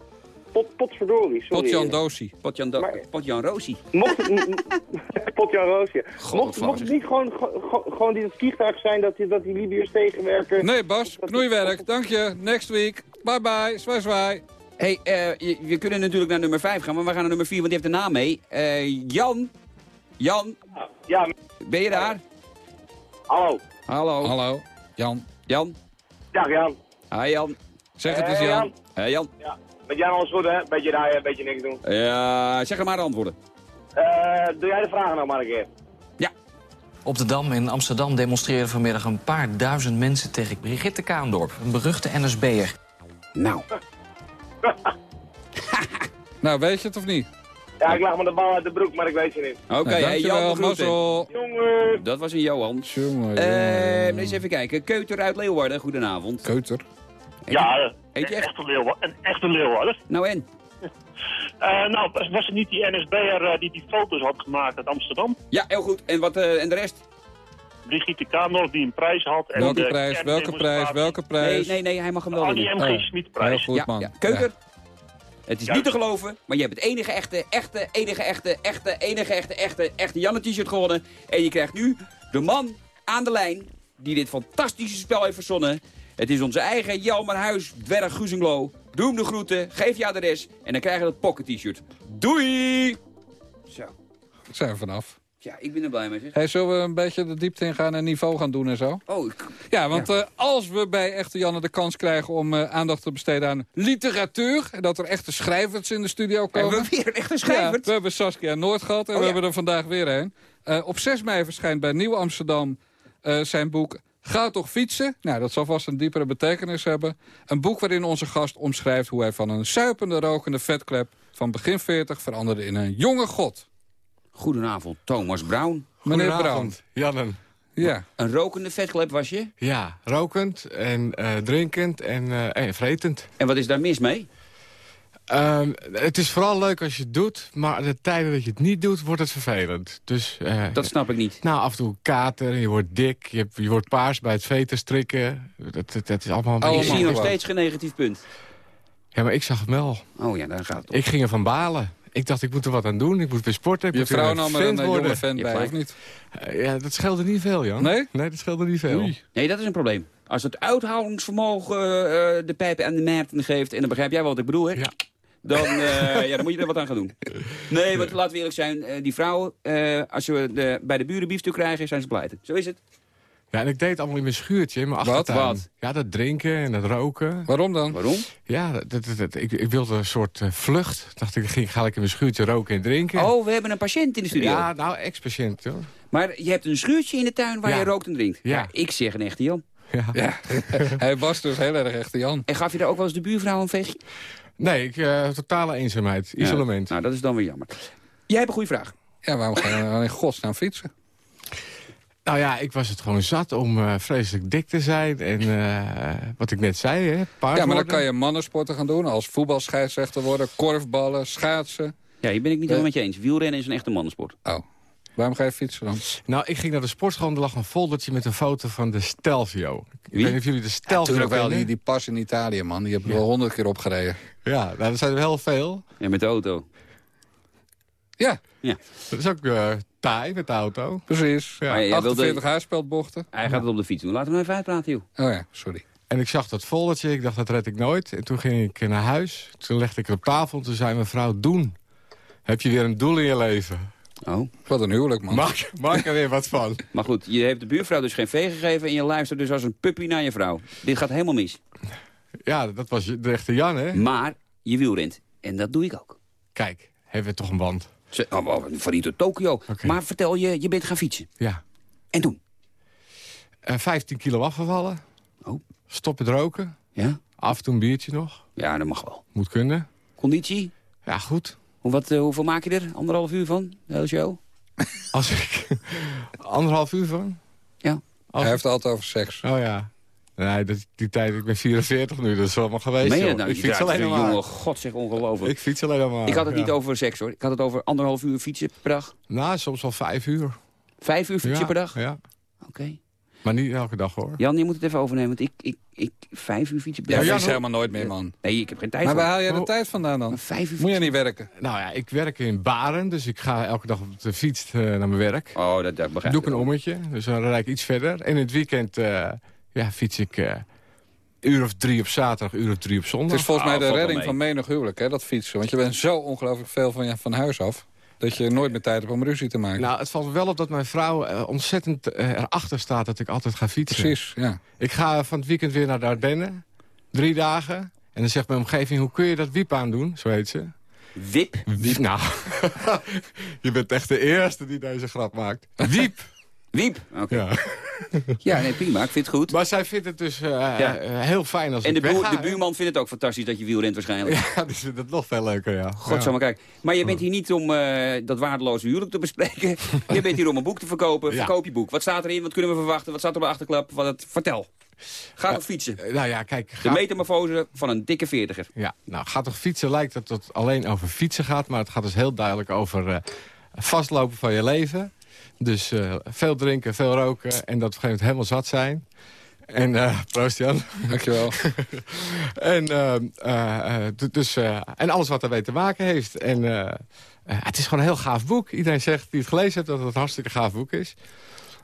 Pot, potverdorie, sorry. Potjan Dosi. Potjan, Do Maar- Potjan Roosie. Mocht het, Potjan Roosje. God, Mocht, het niet gewoon, go- gewoon dit vliegtuig zijn dat die, dat die Libiërs tegenwerken? Nee, Bas. Knoeiwerk. Dank je. Next week. Bye bye. Zwaai zwaai. hey, eh, je- we kunnen natuurlijk naar nummer 5 gaan, maar we gaan naar nummer 4, want die heeft de naam mee. Eh, Jan. Jan, Ja, ben je daar? hallo. Hallo. Hallo. Jan. Jan. Dag Jan. Hi Jan. Zeg het eens, Eh, Jan. Hey Jan. Ja, met Jan alles goed hè? Beetje rijden, beetje niks doen. Ja, zeg er maar de antwoorden. Eh, doe jij de vragen nog maar een keer? Op de Dam in Amsterdam demonstreren vanmiddag een paar duizend mensen tegen Brigitte Kaandorp, een beruchte NSB'er. Nou. Nou, weet je het of niet? Ja, ik lag me de bal uit de broek, maar ik weet je niet. Oké, Nou, hey, Jan. Mazzel. Jongen! Dat was een Johan. Jongen, Eh, jongen. eens even kijken. Keuter uit Leeuwarden, goedenavond. Keuter. Ja, Heet je een echt? echte leeuw, een echte leeuwarder. Nou en? Eh nou, was het niet die NSB'er eh, die die foto's had gemaakt uit Amsterdam? Ja, heel goed. En, wat, eh, en de rest? Brigitte Kaandorp die een prijs had. En Welke de prijs? Welke prijs? Welke Nee, prijs? nee, nee, hij mag hem wel Annie doen. M.G. Oh, Heel Smit-prijs. goed, Ja, man. ja. Keuter? Ja. Het is Juist. niet te geloven, maar je hebt het enige echte, echte, enige echte, echte, enige echte, echte, echte Janne t-shirt gewonnen. En je krijgt nu de man aan de lijn die dit fantastische spel heeft verzonnen. Het is onze eigen Jelmer Huis, dwerg Guzenglo. Doe hem de groeten, geef je adres en dan krijg je dat pocket t-shirt. Doei! Zo. Zijn we vanaf. Ja, ik ben er blij mee. Hey, zullen we een beetje de diepte ingaan en niveau gaan doen en zo? Oh, ik- Ja, want eh, als we bij Echte Janne de kans krijgen om eh, aandacht te besteden aan literatuur... en dat er echte schrijvers in de studio komen... hebben we weer een echte Ja, schrijver? we hebben Saskia Noord gehad en Oh, we ja. hebben er vandaag weer een. Eh, op 6 mei verschijnt bij Nieuw Amsterdam zijn boek Ga toch fietsen? Nou, dat zal vast een diepere betekenis hebben. Een boek waarin onze gast omschrijft hoe hij van een suipende, rokende vetklep... van begin 40 veranderde in een jonge god. Goedenavond, Thomas Brown. Meneer Brown. Goedenavond, Jannen. Ja. Een rokende vetklep was je? Ja, rokend en eh, drinkend en, eh, en vretend. En wat is daar mis mee? Ehm, het is vooral leuk als je het doet, maar de tijden dat je het niet doet, wordt het vervelend. Dus, eh, Dat snap ik niet. Nou, af en toe kater, je wordt dik, je, je wordt paars bij het veten strikken. Dat, dat, dat is allemaal een beetje... zie nog steeds geen negatief punt. Ja, maar ik zag het wel. Oh ja, daar gaat het om. Ik ging ervan balen. Ik dacht, ik moet er wat aan doen. Ik moet weer sporten. Ik Je moet vrouw nam er een eh, jonge Je bij, of niet? Eh, ja, dat scheelde niet veel, Jan. Nee? Nee, dat scheelde niet veel. Oei. Nee, dat is een probleem. Als het uithoudingsvermogen eh, de pijpen aan de Maarten geeft... en dan begrijp jij wel wat ik bedoel, hè? Ja. Dan, eh, ja, dan moet je er wat aan gaan doen. Nee, want laten we eerlijk zijn. eh, die vrouwen, eh, als ze de, bij de buren biefstuk krijgen, zijn ze pleiten. Zo is het. Ja, en ik deed het allemaal in mijn schuurtje, in mijn Wat? achtertuin. Wat? Ja, dat drinken en dat roken. Waarom dan? Waarom? Ja, dat, dat, dat- ik, ik wilde een soort vlucht. Dacht ik, ging, ga ik in mijn schuurtje roken en drinken. Oh, we hebben een patiënt in de studio. Ja, nou, ex-patiënt, hoor. Maar je hebt een schuurtje in de tuin waar Ja. je rookt en drinkt. Ja. ik zeg een echte Jan. Ja. Ja, hij was dus heel erg echte Jan. En gaf je daar ook wel eens de buurvrouw een veegje? Nee, ik, eh, totale eenzaamheid, isolement. Ja, nou, dat is dan weer jammer. Jij hebt een goede vraag. Ja, waarom gaan we dan in godsnaam fietsen? Nou ja, ik was het gewoon zat om eh, vreselijk dik te zijn. En eh, wat ik net zei, hè, paard Ja, maar dan kan je mannensporten gaan doen. Als voetbalscheidsrechter worden, korfballen, schaatsen. Ja, hier ben ik niet helemaal met je eens. Wielrennen is een echte mannensport. Oh, waarom ga je fietsen dan? Nou, ik ging naar de sportschool en er lag een foldertje met een foto van de Stelvio. Ik Wie? weet niet of jullie de Ja, Stelvio natuurlijk wel. kennen. Die, die pas in Italië, man. Die hebben we wel honderd keer opgereden. Ja, nou, dat zijn er heel veel. Ja, met de auto. Ja, Dat is ook eh taai met de auto. precies. Ja. Maar jij wilde- 48 haarspeldbochten. Hij gaat het op de fiets doen. Laten we hem even uitpraten, joh. Oh ja, sorry. En ik zag dat foldertje, ik dacht dat red ik nooit. En toen ging ik naar huis, toen legde ik het op tafel... en toen zei mijn vrouw, doen. Heb je weer een doel in je leven? Oh. Wat een huwelijk, man. Maak, maak er weer wat van. Maar goed, je hebt de buurvrouw dus geen vee gegeven... en je luistert dus als een puppy naar je vrouw. Dit gaat helemaal mis. Ja, dat was de echte Jan, hè? Maar je wielrent. En dat doe ik ook. Kijk, hebben we toch een band. Ze- Oh, oh, van hier tot Tokio. Maar vertel je, je bent gaan fietsen. Ja. En toen? Eh 15 kilo afgevallen. Oh. Stoppen roken. Ja? Af en toe een biertje nog. Ja, dat mag wel. Moet kunnen. Conditie? Ja, goed. Hoe, wat, eh, hoeveel maak je er? Anderhalf uur van? De hele show? Als ik anderhalf uur van? Ja. Als Hij heeft het altijd over seks. Oh ja. Nee, dat, die tijd, ik ben 44 nu, dat is allemaal geweest. Meen je nou? ik Je fiets alleen maar. jongen. God zeg ongelooflijk. Ik fiets alleen maar. Ik had het niet over seks hoor. Ik had het over anderhalf uur fietsen per dag. Nou, soms wel vijf uur. Vijf uur fietsen ja, per dag? Ja, Oké. Maar niet elke dag hoor. Jan, je moet het even overnemen. Want ik, ik, ik vijf uur fietsen per Ja, jij Jan, is helemaal nooit meer, man. Nee, ik heb geen tijd Maar waar haal jij de Oh. tijd vandaan dan? Vijf uur Moet je niet werken? Nou ja, ik werk in Baren, dus ik ga elke dag op de fiets eh, naar mijn werk. Oh, dat, dat begrijp Doe ik ik een ommetje, dus dan rijd ik iets verder. En in het weekend eh, ja, fiets ik eh uur of drie op zaterdag, uur of drie op zondag. Het is volgens mij Oh, de redding van menig huwelijk, hè, dat fietsen. Want je bent zo ongelooflijk veel van, je, van huis af... dat je nooit meer tijd hebt om ruzie te maken. Nou, het valt wel op dat mijn vrouw eh, ontzettend eh, erachter staat dat ik altijd ga fietsen. Precies, ja. Ik ga van het weekend weer naar de Ardennen. Drie dagen. En dan zegt mijn omgeving, hoe kun je dat wiep aandoen? Zo heet ze. Wip? Wiep, nou. je bent echt de eerste die deze grap maakt. Wiep. Wiep? Oké. Ja. Ja, nee, prima. Ik vind het goed. Maar zij vindt het dus eh, Ja. eh, heel fijn als En de, wegga, de buurman vindt het ook fantastisch dat je wielrent waarschijnlijk. Ja, die vindt het nog veel leuker, ja. God, ja. maar kijk. Maar je bent hier niet om eh, dat waardeloze huwelijk te bespreken. je bent hier om een boek te verkopen. Verkoop je boek. Wat staat erin? Wat kunnen we verwachten? Wat staat er op de achterklap? Wat het, vertel. Ga toch fietsen. Nou ja, kijk. De metamorfose van een dikke veertiger. ja, nou, ga toch fietsen lijkt dat het alleen over fietsen gaat. Maar het gaat dus heel duidelijk over eh, vastlopen van je leven. Dus eh, veel drinken, veel roken. En dat op een gegeven moment helemaal zat zijn. En, eh proost Jan. Dankjewel. En, eh, d- dus, en alles wat daarmee te maken heeft. En het is gewoon een heel gaaf boek. Iedereen zegt die het gelezen heeft dat het een hartstikke gaaf boek is.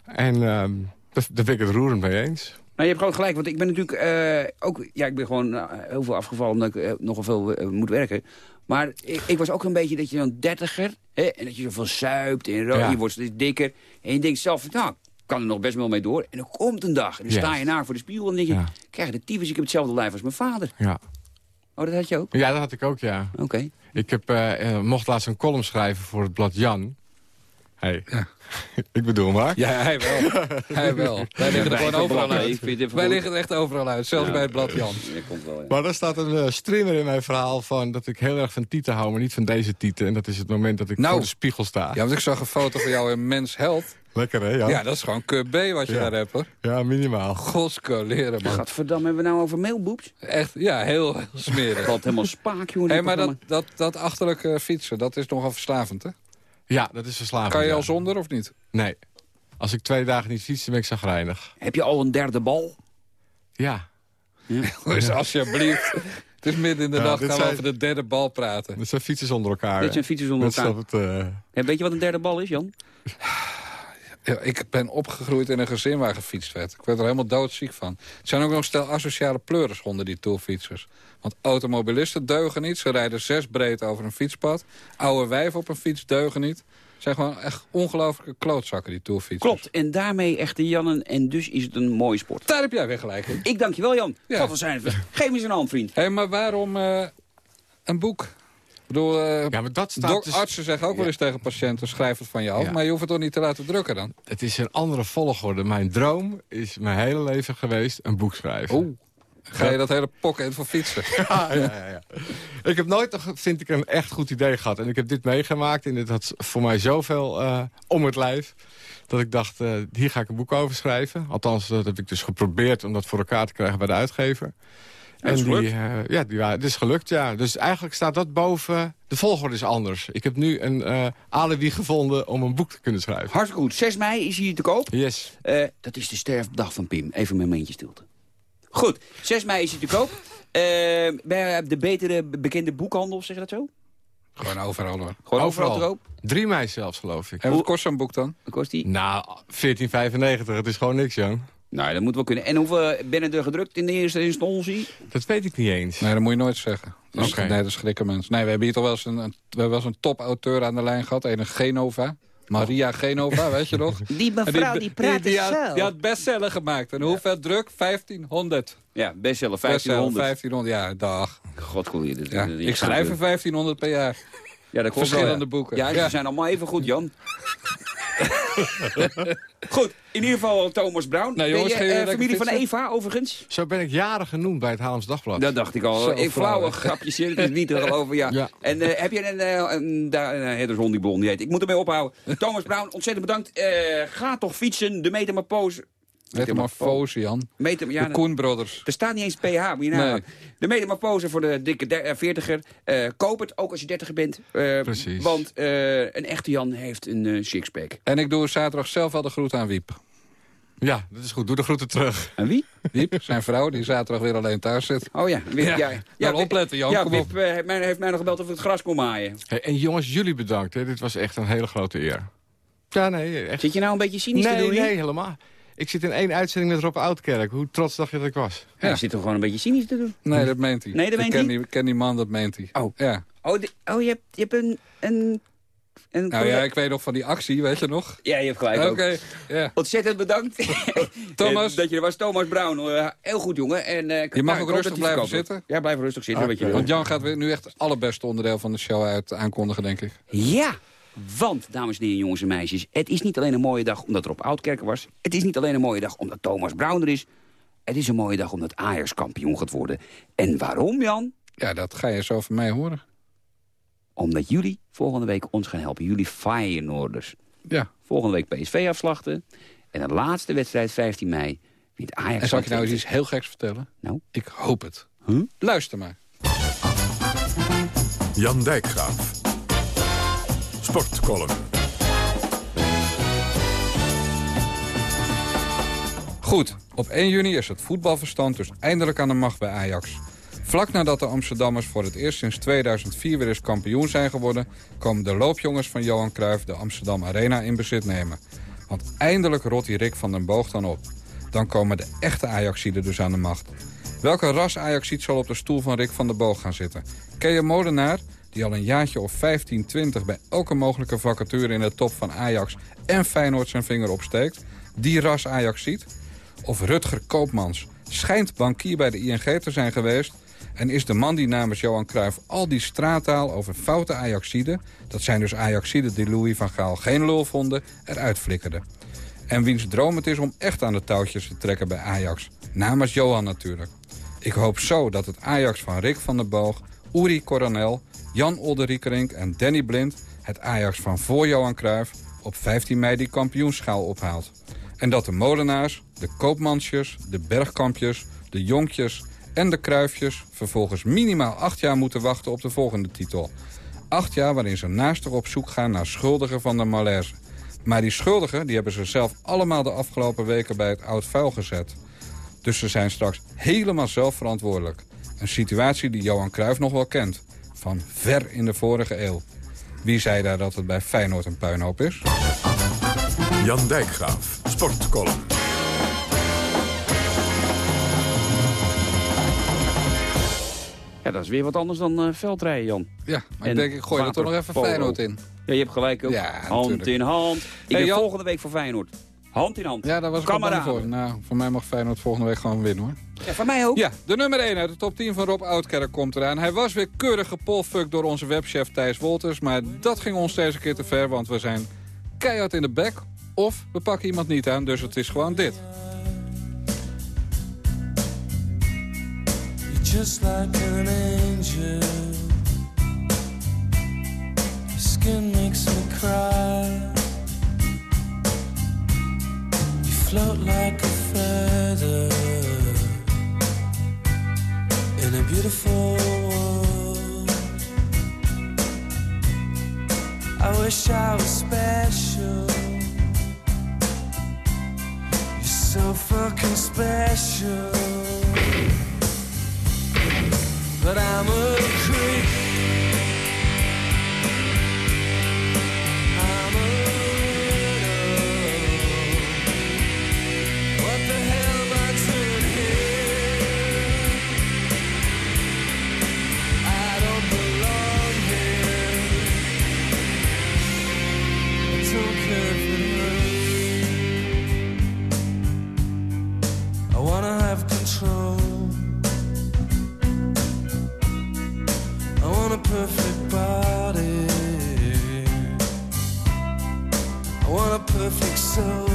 En ehm, daar daar ben ik het roerend mee eens. Nou, je hebt gewoon gelijk, want ik ben natuurlijk eh, ook... Ja, ik ben gewoon eh, heel veel afgevallen omdat ik eh, nogal veel moet werken. Maar ik, ik was ook een beetje dat je dan dertiger... Hè, en dat je zoveel zuipt en ro- Ja. je wordt steeds dikker. En je denkt zelf, nou, kan er nog best wel mee door. En dan komt een dag en dan sta je naar voor de spiegel... en dan denk je, Ja. krijg de tyfus, ik heb hetzelfde lijf als mijn vader. Ja. Oh, dat had je ook? ja, dat had ik ook, ja. Oké. Ik heb, mocht laatst een column schrijven voor het blad Jan. Hey. ik bedoel maar. Ja, hij wel. hij wel. Wij liggen er gewoon overal uit. Wij liggen er echt overal uit. Zelfs Ja. bij het blad Jan. Dat komt wel, ja. Maar daar staat een eh, strimmer in mijn verhaal van dat ik heel erg van tieten hou, maar niet van deze tieten. En dat is het moment dat ik Nou. voor de spiegel sta. Ja, want ik zag een foto van jou in Mens Held. Lekker hè, Ja, ja? dat is gewoon cub B wat je Ja. daar hebt, hoor. Ja, minimaal. Godskoleren, man. Gadverdamme, hebben we nou over mailboeps? Echt, ja, heel, heel Het smerig. valt helemaal spaak, jongen. Hé, dit maar dat, dat, dat achterlijke fietsen, dat is nogal verslavend, hè? Ja, dat is verslavend. Kan je ja. al zonder of niet? Nee. Als ik twee dagen niet fiets, dan ben ik zagrijnig. Heb je al een derde bal? Ja. Dus alsjeblieft. Het is midden in de Ja, nacht dit gaan we over de derde bal praten. Dat zijn fietsers onder elkaar. Dit zijn fietsers onder elkaar. het, eh, En weet je wat een derde bal is, Jan? Ja, ik ben opgegroeid in een gezin waar gefietst werd. Ik werd er helemaal doodziek van. Er zijn ook nog stel asociale pleuris onder die tourfietsers. Want automobilisten deugen niet. Ze rijden zes breed over een fietspad. Oude wijven op een fiets deugen niet. Het zijn gewoon echt ongelooflijke klootzakken, die tourfietsers. Klopt. En daarmee echte Jannen. En dus is het een mooie sport. Daar heb jij weer gelijk in. Ik dank je wel, Jan. Ja. Zijn. Geef me eens een hand, vriend. Hé, maar waarom eh, een boek? Ik bedoel, eh, Ja, maar dat staat dus- artsen zeggen ook wel eens tegen patiënten... schrijf het van je af, Ja. maar je hoeft het toch niet te laten drukken dan? Het is een andere volgorde. Mijn droom is mijn hele leven geweest een boek schrijven. Oeh. Ga je dat hele pokken voor fietsen? ja, ja, ja, ja. Ik heb nooit, vind ik, een echt goed idee gehad. En ik heb dit meegemaakt en dit had voor mij zoveel eh, om het lijf... dat ik dacht, eh, hier ga ik een boek over schrijven. Althans, dat heb ik dus geprobeerd om dat voor elkaar te krijgen bij de uitgever. En is die, eh, ja, die, ja, het is gelukt, ja. Dus eigenlijk staat dat boven... De volgorde is anders. Ik heb nu een eh alibi gevonden om een boek te kunnen schrijven. Hartstikke goed. 6 mei is hij te koop. Yes. Eh, dat is de sterfdag van Pim. Even een momentje stilte. Goed, 6 mei is hij te koop. Eh, bij de betere bekende boekhandel, zeg je dat zo? Gewoon overal hoor. Gewoon overal, te koop. 3 mei zelfs, geloof ik. En wat kost zo'n boek dan? Wat kost die? Nou, 14,95. Het is gewoon niks, Jan. Nou, dat moet wel kunnen. En hoeveel binnen er gedrukt in de eerste instantie? Dat weet ik niet eens. Nee, dat moet je nooit zeggen. Dus, Oké. Nee, dat schrikken mensen. Nee, we hebben hier toch wel eens een, een, we hebben wel eens een topauteur aan de lijn gehad. Een Genova. Maria Genova, weet je nog? Die mevrouw, die, praat die, had, zo. die had bestseller gemaakt. En hoeveel druk? 1500. Ja, bestseller, Bestseller, 1500. 1500, ja, dag. God, goed. Ja, ik schrijf er weer. 1500 per jaar. Ja, dat klopt Verschillende wel, ja. boeken. Ja, ze Ja. zijn allemaal even goed, Jan. goed, in ieder geval Thomas Brown. Nou, jongens, ben je eh, familie van? Eva, overigens? Zo ben ik jaren genoemd bij het Haarlems Dagblad. Dat dacht ik al. Zo ik flauw, flauwe grapjes, het is niet te geloven. Ja. Ja. En eh, heb je een, eh, een, daar, een herdershond die blond die heet? Ik moet ermee ophouden. Thomas Brown, ontzettend bedankt. Eh, ga toch fietsen, de metamorfose. Metamorfose, Jan. Metam, ja, de Koen Brothers. er staat niet eens PH, moet je nagaan. Nee. De metamorfose voor de dikke eh, veertiger. Eh, koop het, ook als je dertiger bent. Eh, Precies. Want eh, een echte Jan heeft een eh, sixpack. En ik doe zaterdag zelf wel de groet aan Wiep. Ja, dat is goed. Doe de groeten terug. En wie? Wiep, zijn vrouw, die zaterdag weer alleen thuis zit. Oh ja, Wip, Ja, ja. Wip- opletten, Jan, Ja, kom Wip op. heeft, mij, heeft mij nog gebeld of ik het gras kon maaien. Hey, en jongens, jullie bedankt. Hè. Dit was echt een hele grote eer. Ja, nee, echt. Zit je nou een beetje cynisch nee, te doen hier? nee, helemaal. Ik zit in één uitzending met Rob Oudkerk. Hoe trots dacht je dat ik was? Ja. Je zit toch gewoon een beetje cynisch te doen? Nee, dat meent hij. Nee, dat ik meent ken hij? Die, ik ken die man, dat meent hij. Oh. Ja. Oh, de- oh je, hebt, je hebt een... een, Nou ja, ik weet nog van die actie, weet je nog? Ja, je hebt gelijk Oké. Ontzettend bedankt. Thomas. Eh, dat je er was. Thomas Brown. eh, heel goed, jongen. En, eh, Je mag nou, ook rustig blijven zitten. Ja, blijf rustig zitten. Je wel. Want Jan gaat weer nu echt het allerbeste onderdeel van de show uit aankondigen, denk ik. Ja, want, dames en heren, jongens en meisjes... het is niet alleen een mooie dag omdat er op Oudkerken was. Het is niet alleen een mooie dag omdat Thomas Brown er is. Het is een mooie dag omdat Ajax kampioen gaat worden. En waarom, Jan? Ja, dat ga je zo van mij horen. Omdat jullie volgende week ons gaan helpen. Jullie Feyenoorders. Ja. Volgende week PSV afslachten. En de laatste wedstrijd, 15 mei, wint Ajax. En zal ik je nou eens iets heel geks vertellen? Nou? Ik hoop het. Huh? Luister maar. Jan Dijkgraaf. Sportcolumn. Goed, op 1 juni is het voetbalverstand dus eindelijk aan de macht bij Ajax. Vlak nadat de Amsterdammers voor het eerst sinds 2004 weer eens kampioen zijn geworden... komen de loopjongens van Johan Cruijff de Amsterdam Arena in bezit nemen. Want eindelijk rot die Rick van den Boog dan op. Dan komen de echte Ajaxiden dus aan de macht. Welke ras Ajaxiet zal op de stoel van Rick van den Boog gaan zitten? Ken je Molenaar, die al een jaartje of 15, 20... bij elke mogelijke vacature in de top van Ajax en Feyenoord zijn vinger opsteekt? Die ras Ajaxiet? Of Rutger Koopmans schijnt bankier bij de ING te zijn geweest... en is de man die namens Johan Cruijff al die straattaal over foute Ajaxiden... dat zijn dus Ajaxiden die Louis van Gaal geen lul vonden, eruit flikkerde. En wiens droom het is om echt aan de touwtjes te trekken bij Ajax. Namens Johan natuurlijk. Ik hoop zo dat het Ajax van Rick van der Boog, Uri Coronel... Jan Olderiekerink en Danny Blind... het Ajax van voor Johan Cruijff op 15 mei die kampioenschaal ophaalt. En dat de molenaars, de koopmansjes, de bergkampjes, de jonkjes en de kruifjes... vervolgens minimaal acht jaar moeten wachten op de volgende titel. Acht jaar waarin ze naastig op zoek gaan naar schuldigen van de malaise. Maar die schuldigen die hebben ze zelf allemaal de afgelopen weken bij het oud vuil gezet. Dus ze zijn straks helemaal zelf verantwoordelijk. Een situatie die Johan Cruijff nog wel kent. Van ver in de vorige eeuw. Wie zei daar dat het bij Feyenoord een puinhoop is? Jan Dijkgraaf. Sportcolumn. Ja, dat is weer wat anders dan eh, veldrijden, Jan. Ja, maar En ik denk ik gooi er toch nog even. Feyenoord in. Ja, je hebt gelijk ook. Ja, hand natuurlijk. in hand. Ik Hey, ben Jan. volgende week voor Feyenoord. Hand in hand. Ja, daar was ik al voor. Nou, voor mij mag Feyenoord volgende week gewoon winnen hoor. Ja, van mij ook. Ja, de nummer 1 uit de top 10 van Rob Oudkerk komt eraan. Hij was weer keurig gepolfukt door onze webchef Thijs Wolters. Maar dat ging ons deze keer te ver, want we zijn keihard in de bek. Of we pakken iemand niet aan, dus het is gewoon dit. just like an angel. Your skin makes me cry. Float like a feather in a beautiful world. I wish I was special. You're so fucking special. But I'm a creep. so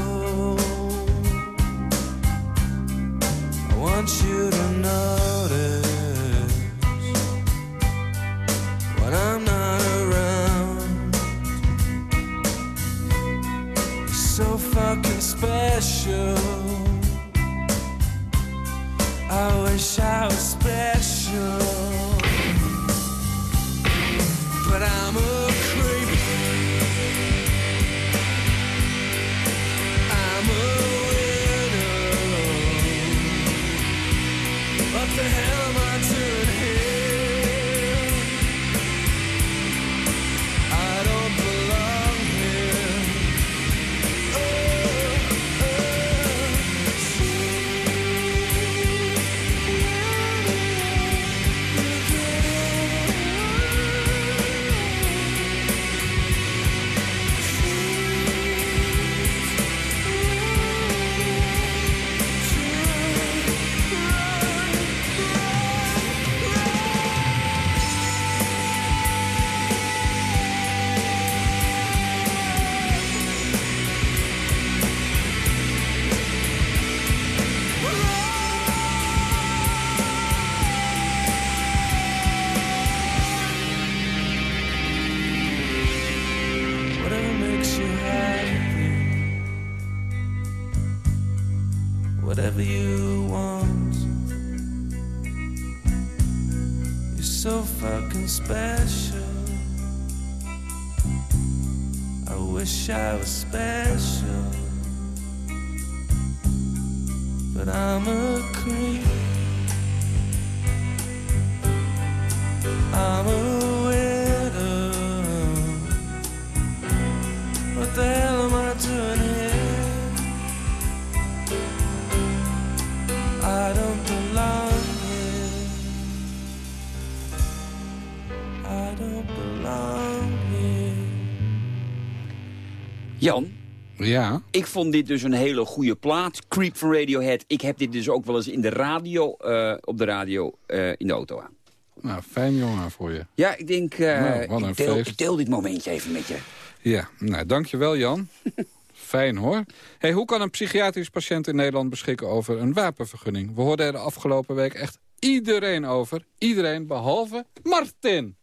Ja, ik vond dit dus een hele goede plaat. Creep van Radiohead. Ik heb dit dus ook wel eens in de radio, eh, op de radio eh, in de auto aan. nou, fijn jongen voor je. Ja, ik denk, eh, Nou, wat een ik, deel, feest. ik deel dit momentje even met je. Ja, nou, dankjewel Jan. Fijn hoor. Hey, hoe kan een psychiatrisch patiënt in Nederland beschikken over een wapenvergunning? We hoorden er de afgelopen week echt iedereen over. Iedereen behalve Martin.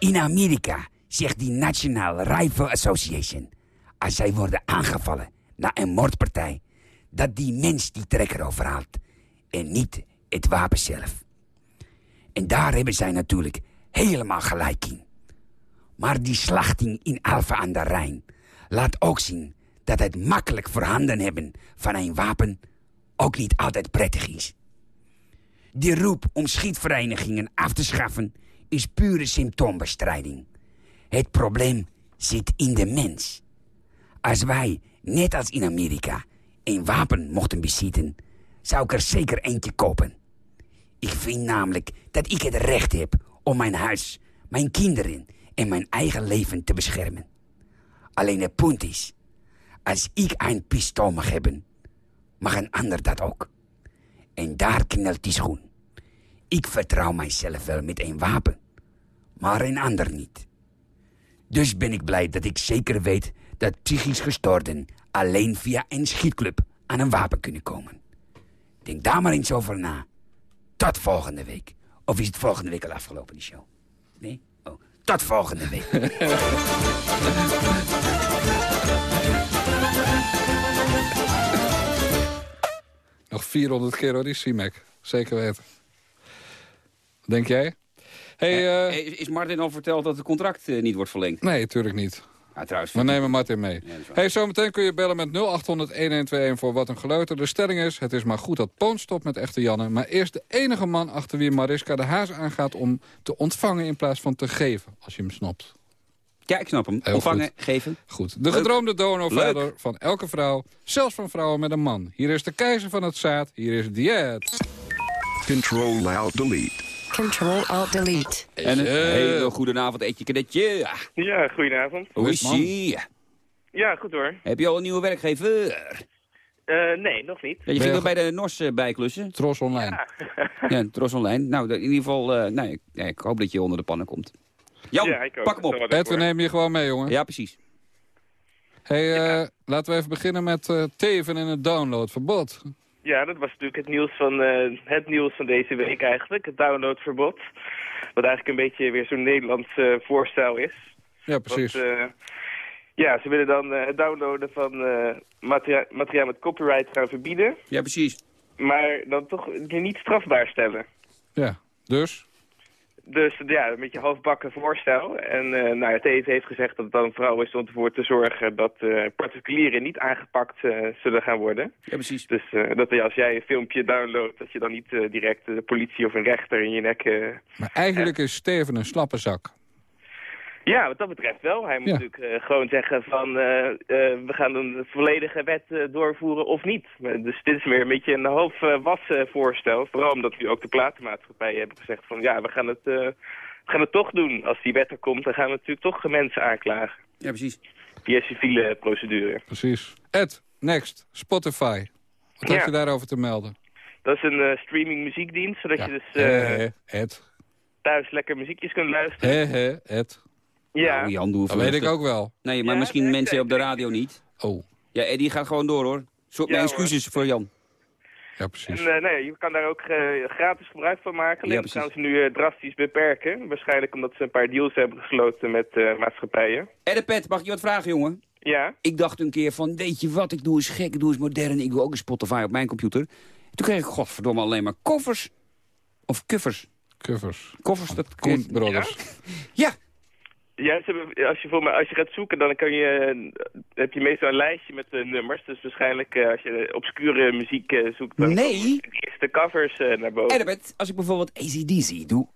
In Amerika zegt die National Rifle Association... als zij worden aangevallen na een moordpartij... dat die mens die trekker overhaalt en niet het wapen zelf. En daar hebben zij natuurlijk helemaal gelijk in. Maar die slachting in Alphen aan de Rijn laat ook zien... dat het makkelijk voorhanden hebben van een wapen ook niet altijd prettig is. Die roep om schietverenigingen af te schaffen is pure symptoombestrijding. Het probleem zit in de mens. Als wij, net als in Amerika, een wapen mochten bezitten... zou ik er zeker eentje kopen. Ik vind namelijk dat ik het recht heb om mijn huis, mijn kinderen en mijn eigen leven te beschermen. Alleen het punt is, als ik een pistool mag hebben, mag een ander dat ook. En daar knelt die schoen. Ik vertrouw mijzelf wel met een wapen, maar een ander niet. Dus ben ik blij dat ik zeker weet dat psychisch gestoorden alleen via een schietclub aan een wapen kunnen komen. Denk daar maar eens over na. Tot volgende week. Of is het volgende week al afgelopen, die show? Nee? Oh, tot volgende week. Nog 400 keer hoor, die. Zeker weten. Denk jij? Hey, eh, Is Martin al verteld dat het contract eh, niet wordt verlengd? nee, natuurlijk niet. Ja, trouwens. We nemen Martin mee. hey, zometeen kun je bellen met 0800-1121 voor Wat een Geleuter. De stelling is, het is maar goed dat Poon stopt met echte Janne. Maar eerst de enige man achter wie Mariska de Haas aangaat... om te ontvangen in plaats van te geven, als je hem snapt. Ja, ik snap hem. Heel Ontvangen, goed. geven. Goed. De Leuk. gedroomde donorvader van elke vrouw. Zelfs van vrouwen met een man. Hier is de keizer van het zaad. Hier is Diet. Control Alt Delete. Control Alt Delete. En een hele goede avond, eetje kadetje. Ja, goedenavond. Hoe is ie? Ja, goed hoor. Heb je al een nieuwe werkgever? Eh, nee, nog niet. Ja, je ging er bij de NOS eh, bijklussen. Tros Online. Ja, Tros Online. Nou, in ieder geval, eh, nee, ik, ja, ik hoop dat je onder de pannen komt. Jan, Ja, ook. pak hem op. Ed, we nemen je gewoon mee, jongen. Ja, precies. Hey, eh, laten we even beginnen met eh, Teven en het downloadverbod. Ja, dat was natuurlijk het nieuws van, eh, het nieuws van deze week eigenlijk. Het downloadverbod. Wat eigenlijk een beetje weer zo'n Nederlands eh, voorstel is. Ja, precies. Want, eh, ja, ze willen dan eh, het downloaden van eh, materia- materiaal met copyright gaan verbieden. Ja, precies. Maar dan toch niet strafbaar stellen. Ja, dus? Dus ja, een beetje halfbakken voorstel. En eh nou, het even heeft gezegd dat het dan vooral is om ervoor te zorgen dat eh, particulieren niet aangepakt eh, zullen gaan worden. Ja, precies. Dus eh, dat je, als jij een filmpje downloadt, dat je dan niet direct de politie of een rechter in je nek... eh, Maar eigenlijk is Steven een slappe zak. Ja, wat dat betreft wel. Hij moet Ja. natuurlijk eh, gewoon zeggen van eh, eh, we gaan een volledige wet eh, doorvoeren of niet. Dus dit is weer een beetje een half eh, wassen voorstel. Vooral omdat nu ook de platenmaatschappijen hebben gezegd van ja, we gaan het, eh, we gaan het toch doen. Als die wet er komt, dan gaan we natuurlijk toch mensen aanklagen. Ja, precies. Via civiele procedure. Precies. Ed, next, Spotify. Wat Ja. heb je daarover te melden? Dat is een eh, streaming muziekdienst, zodat je dus eh, thuis lekker muziekjes kunt luisteren. Ed. Ja. Nou, Jan, doe Dat weet ik ook wel. Nee, maar Ja, misschien nee, mensen nee, op de radio niet. Oh, Ja, Eddie gaat gewoon door, hoor. Zoek Ja, mijn hoor. excuses voor Jan. ja, precies. En, eh, nee, je kan daar ook eh, gratis gebruik van maken. Ja, dat precies. gaan ze nu eh, drastisch beperken. Waarschijnlijk omdat ze een paar deals hebben gesloten met eh, maatschappijen. Edde Pet, mag ik je wat vragen, jongen? Ja, Ik dacht een keer van, weet je wat, ik doe eens gek, ik doe eens modern. Ik doe ook een Spotify op mijn computer. Toen kreeg ik, godverdomme, alleen maar koffers. Of kuffers. Covers. Koffers, dat Koen Brothers. Ja, ja hebben, als, je voor mij, als je gaat zoeken, dan kan je, eh, heb je meestal een lijstje met eh, nummers. Dus waarschijnlijk eh, als je obscure muziek eh, zoekt, dan Nee. komen de eerste covers eh, naar boven. Pet, als ik bijvoorbeeld ACDC doe,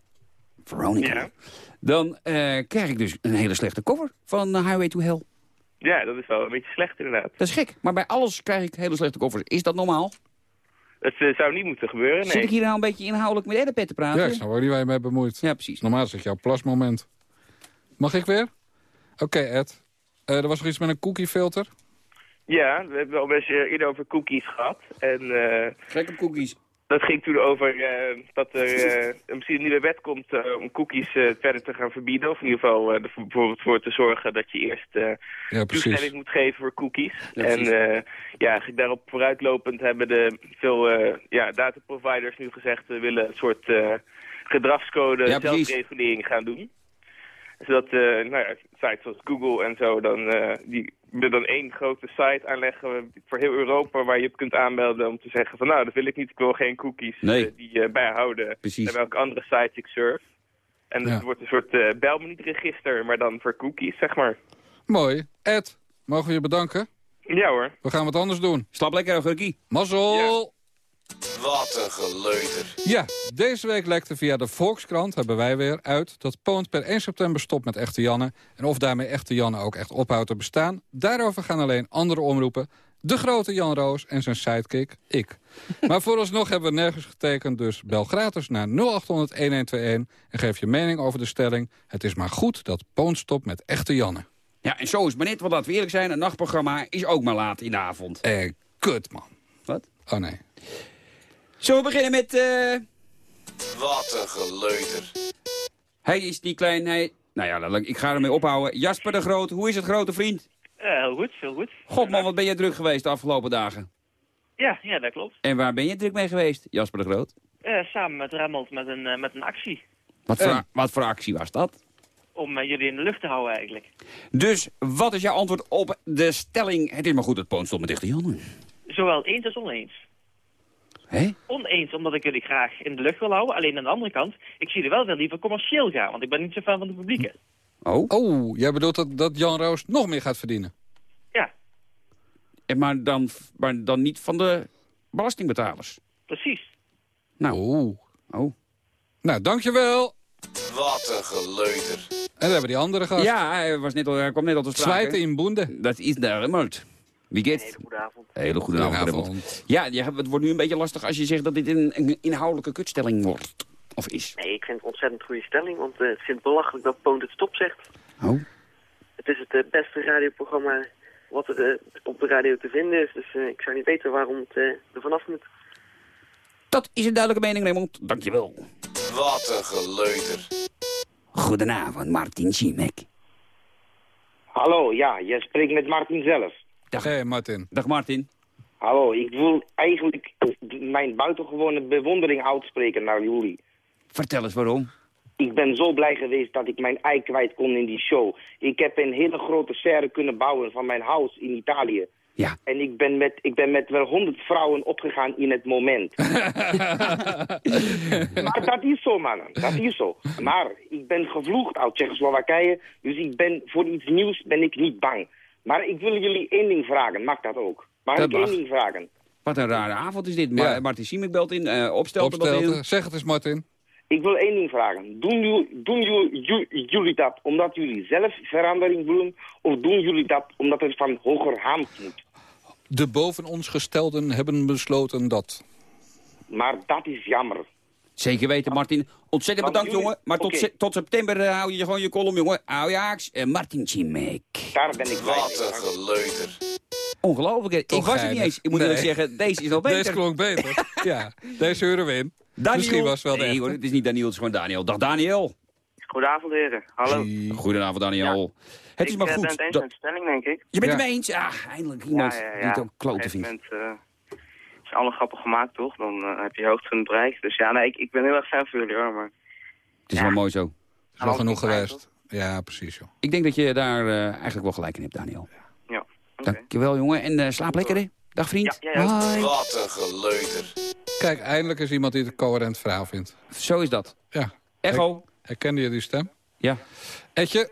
Veronica, Ja. dan eh, krijg ik dus een hele slechte cover van Highway to Hell. Ja, dat is wel een beetje slecht inderdaad. Dat is gek, maar bij alles krijg ik hele slechte covers. Is dat normaal? Het eh, zou niet moeten gebeuren, Zit nee. ik hier nou een beetje inhoudelijk met Edde Pet te praten? Ja, ik snap ook niet waar je mee bemoeit. Ja, precies. Normaal zeg jouw plasmoment. Mag ik weer? Oké, Ed. Eh, er was nog iets met een cookiefilter. Ja, we hebben al best eh, eerder over cookies gehad. En eh, Gek op cookies. dat ging toen over eh, dat er eh, misschien een nieuwe wet komt eh, om cookies eh, verder te gaan verbieden. Of in ieder geval eh, ervoor bijvoorbeeld voor te zorgen dat je eerst eh, Ja, toestemming moet geven voor cookies. Ja, en eh, ja, eigenlijk daarop vooruitlopend hebben de veel eh ja, dataproviders nu gezegd... we willen een soort eh, gedragscode Ja, zelfregulering gaan doen. Zodat eh nou ja, sites zoals Google en zo dan, eh, die willen dan één grote site aanleggen voor heel Europa... waar je op kunt aanmelden om te zeggen van nou, dat wil ik niet, ik wil geen cookies Nee. eh, die eh, bijhouden Precies. naar welke andere site ik surf. En Ja. het wordt een soort eh bel me niet register, maar dan voor cookies, zeg maar. Mooi. Ed, mogen we je bedanken? Ja hoor. We gaan wat anders doen. Slap lekker, Gukkie. Mazzel! Wat een geleuter. Ja, deze week lekte via de Volkskrant, hebben wij weer, uit... dat Poont per 1 september stopt met Echte Janne... en of daarmee Echte Janne ook echt ophoudt te bestaan... daarover gaan alleen andere omroepen... de grote Jan Roos en zijn sidekick, ik. Maar vooralsnog hebben we nergens getekend... dus bel gratis naar 0800-1121 en geef je mening over de stelling... het is maar goed dat Poont stopt met Echte Janne. Ja, en zo is maar net, want laten we eerlijk zijn... een nachtprogramma is ook maar laat in de avond. Eh, kut, man. Wat? Oh, nee. Zullen we beginnen met... eh Wat een geleuter. Hij is die klein... Hij... Nou ja, ik ga ermee ophouden. Jasper de Groot, hoe is het, grote vriend? Eh, heel goed, heel goed. God man, wat ben jij druk geweest de afgelopen dagen? Ja, ja, dat klopt. En waar ben je druk mee geweest, Jasper de Groot? Eh, samen met Remmelt met een, met een actie. Wat voor, wat voor actie was dat? Om jullie in de lucht te houden eigenlijk. Dus, wat is jouw antwoord op de stelling... Het is maar goed dat Poon stond met dichte handen. Zowel eens als oneens. Oneens omdat ik jullie graag in de lucht wil houden. Alleen aan de andere kant, ik zie er wel veel liever commercieel gaan. Want ik ben niet zo fan van de publieke. Oh? Oh, jij bedoelt dat, dat Jan Roos nog meer gaat verdienen? En maar, dan, maar dan niet van de belastingbetalers. Precies. Nou. Oh. Oh. Nou, dankjewel. Wat een geleuter. En dan hebben we die andere gast. Ja, hij, was net al, hij kwam net al te sprake. Zwijten in Boende. Dat is de remote. Wie geht's? Hele goede avond. Hele goede avond. Goedenavond. Remote. Ja, ja, het wordt nu een beetje lastig als je zegt dat dit een, een inhoudelijke kutstelling wordt. Of is. Nee, ik vind het een ontzettend goede stelling, want eh, ik vind het belachelijk dat Poont het stop zegt. Oh. Het is het eh, beste radioprogramma wat er eh, op de radio te vinden is, dus ik zou niet weten waarom het er vanaf moet. Dat is een duidelijke mening, Raymond. Dankjewel. Wat een geleuter. Goedenavond, Martin Schimek. Hallo, ja, je spreekt met Martin zelf. Dag. Hey, Martin. Dag Martin. Hallo, ik wil eigenlijk mijn buitengewone bewondering uitspreken naar jullie. Vertel eens waarom. Ik ben zo blij geweest dat ik mijn ei kwijt kon in die show. Ik heb een hele grote serre kunnen bouwen van mijn huis in Italië. Ja. En ik ben met, ik ben met wel honderd vrouwen opgegaan in het moment. maar dat is zo, man. Dat is zo. Maar ik ben gevloegd uit Tsjechoslowakije, dus ik ben voor iets nieuws ben ik niet bang. Maar ik wil jullie één ding vragen. Mag dat ook? Mag Dat ik één ding vragen? Wat een rare avond is dit. Maar Ja. Martin Siemek belt in, eh opstelten belt in. Zeg het eens, Martin. Ik wil één ding vragen. Doen, jullie, doen jullie, ju- jullie dat omdat jullie zelf verandering willen? Of doen jullie dat omdat het van hoger hand moet? De boven ons gestelden hebben besloten dat. Maar dat is jammer. Zeker weten, Martin. Ontzettend bedankt, jullie- jongen. Maar tot, se- tot september eh, hou je gewoon je column, jongen. Ajax en Martin Schimek. Daar ben ik blij Wat een geleuter. Ongelooflijk. hè? Ik was er niet eens. Ik moet Nee. eerlijk zeggen, deze is wel beter. Deze klonk beter. ja, deze huren we in. Daniel. Misschien was het wel de Nee hoor, het is niet Daniel, het is gewoon Daniel. Dag Daniel. Goedenavond, heren. Hallo. Goedenavond, Daniel. Het is ik maar eh, goed. ben het eens dat- met de stelling, denk ik. Je bent Ja. het mee eens? Ah, eindelijk iemand ja, ja, ja. die het ook een vindt. eh, alle grappen gemaakt, toch? Dan eh, heb je je hoogtepunt bereikt. Dus ja, nee, ik, ik ben heel erg fan van jullie, hoor. Maar Het is wel mooi zo. is wel genoeg geweest. Ja, precies, joh. Ik denk dat je daar eh, eigenlijk wel gelijk in hebt, Daniel. ja. Dankjewel, jongen. En eh, slaap lekker, hè? Dag, vriend. Ja. Hoi. Wat een geleuter. Kijk, eindelijk is iemand die het coherent verhaal vindt. Zo is dat. Ja. Echo. Herkende je die stem? Ja. Etje?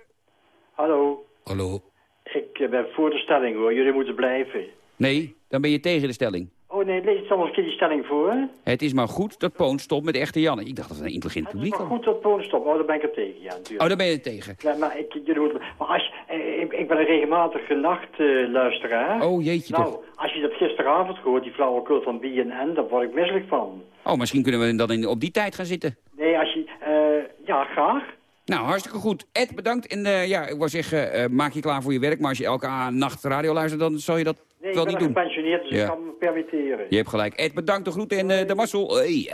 Hallo, Hallo. ik ben voor de stelling hoor. Jullie moeten blijven. Nee, dan ben je tegen de stelling. Nee, lees nog een keer die stelling voor. Het is maar goed dat Poon stopt met echte Janne. Ik dacht dat het een intelligent Het is publiek maar was. goed dat Polen stopt. Oh, daar ben ik er tegen, ja natuurlijk. Oh, daar ben je tegen. Ja, maar, ik, moeten, maar als, je- eh, ik, ik ben een regelmatige nachtluisteraar. Oh, jeetje Nou, toch. als je dat gisteravond gehoord, die flauwekul van BNN, daar word ik misselijk van. Oh, misschien kunnen we dan in, op die tijd gaan zitten. Nee, als je... eh, ja, graag. Nou, hartstikke goed. Ed, bedankt. En eh, ja, ik wou zeggen, eh, maak je klaar voor je werk. Maar als je elke nacht radio luistert, dan zal je dat Nee, wel ik ben niet doen. gepensioneerd, dus Ja. ik kan me permitteren. Je hebt gelijk. Ed, bedankt. De groeten en eh, de mazzel. Hey.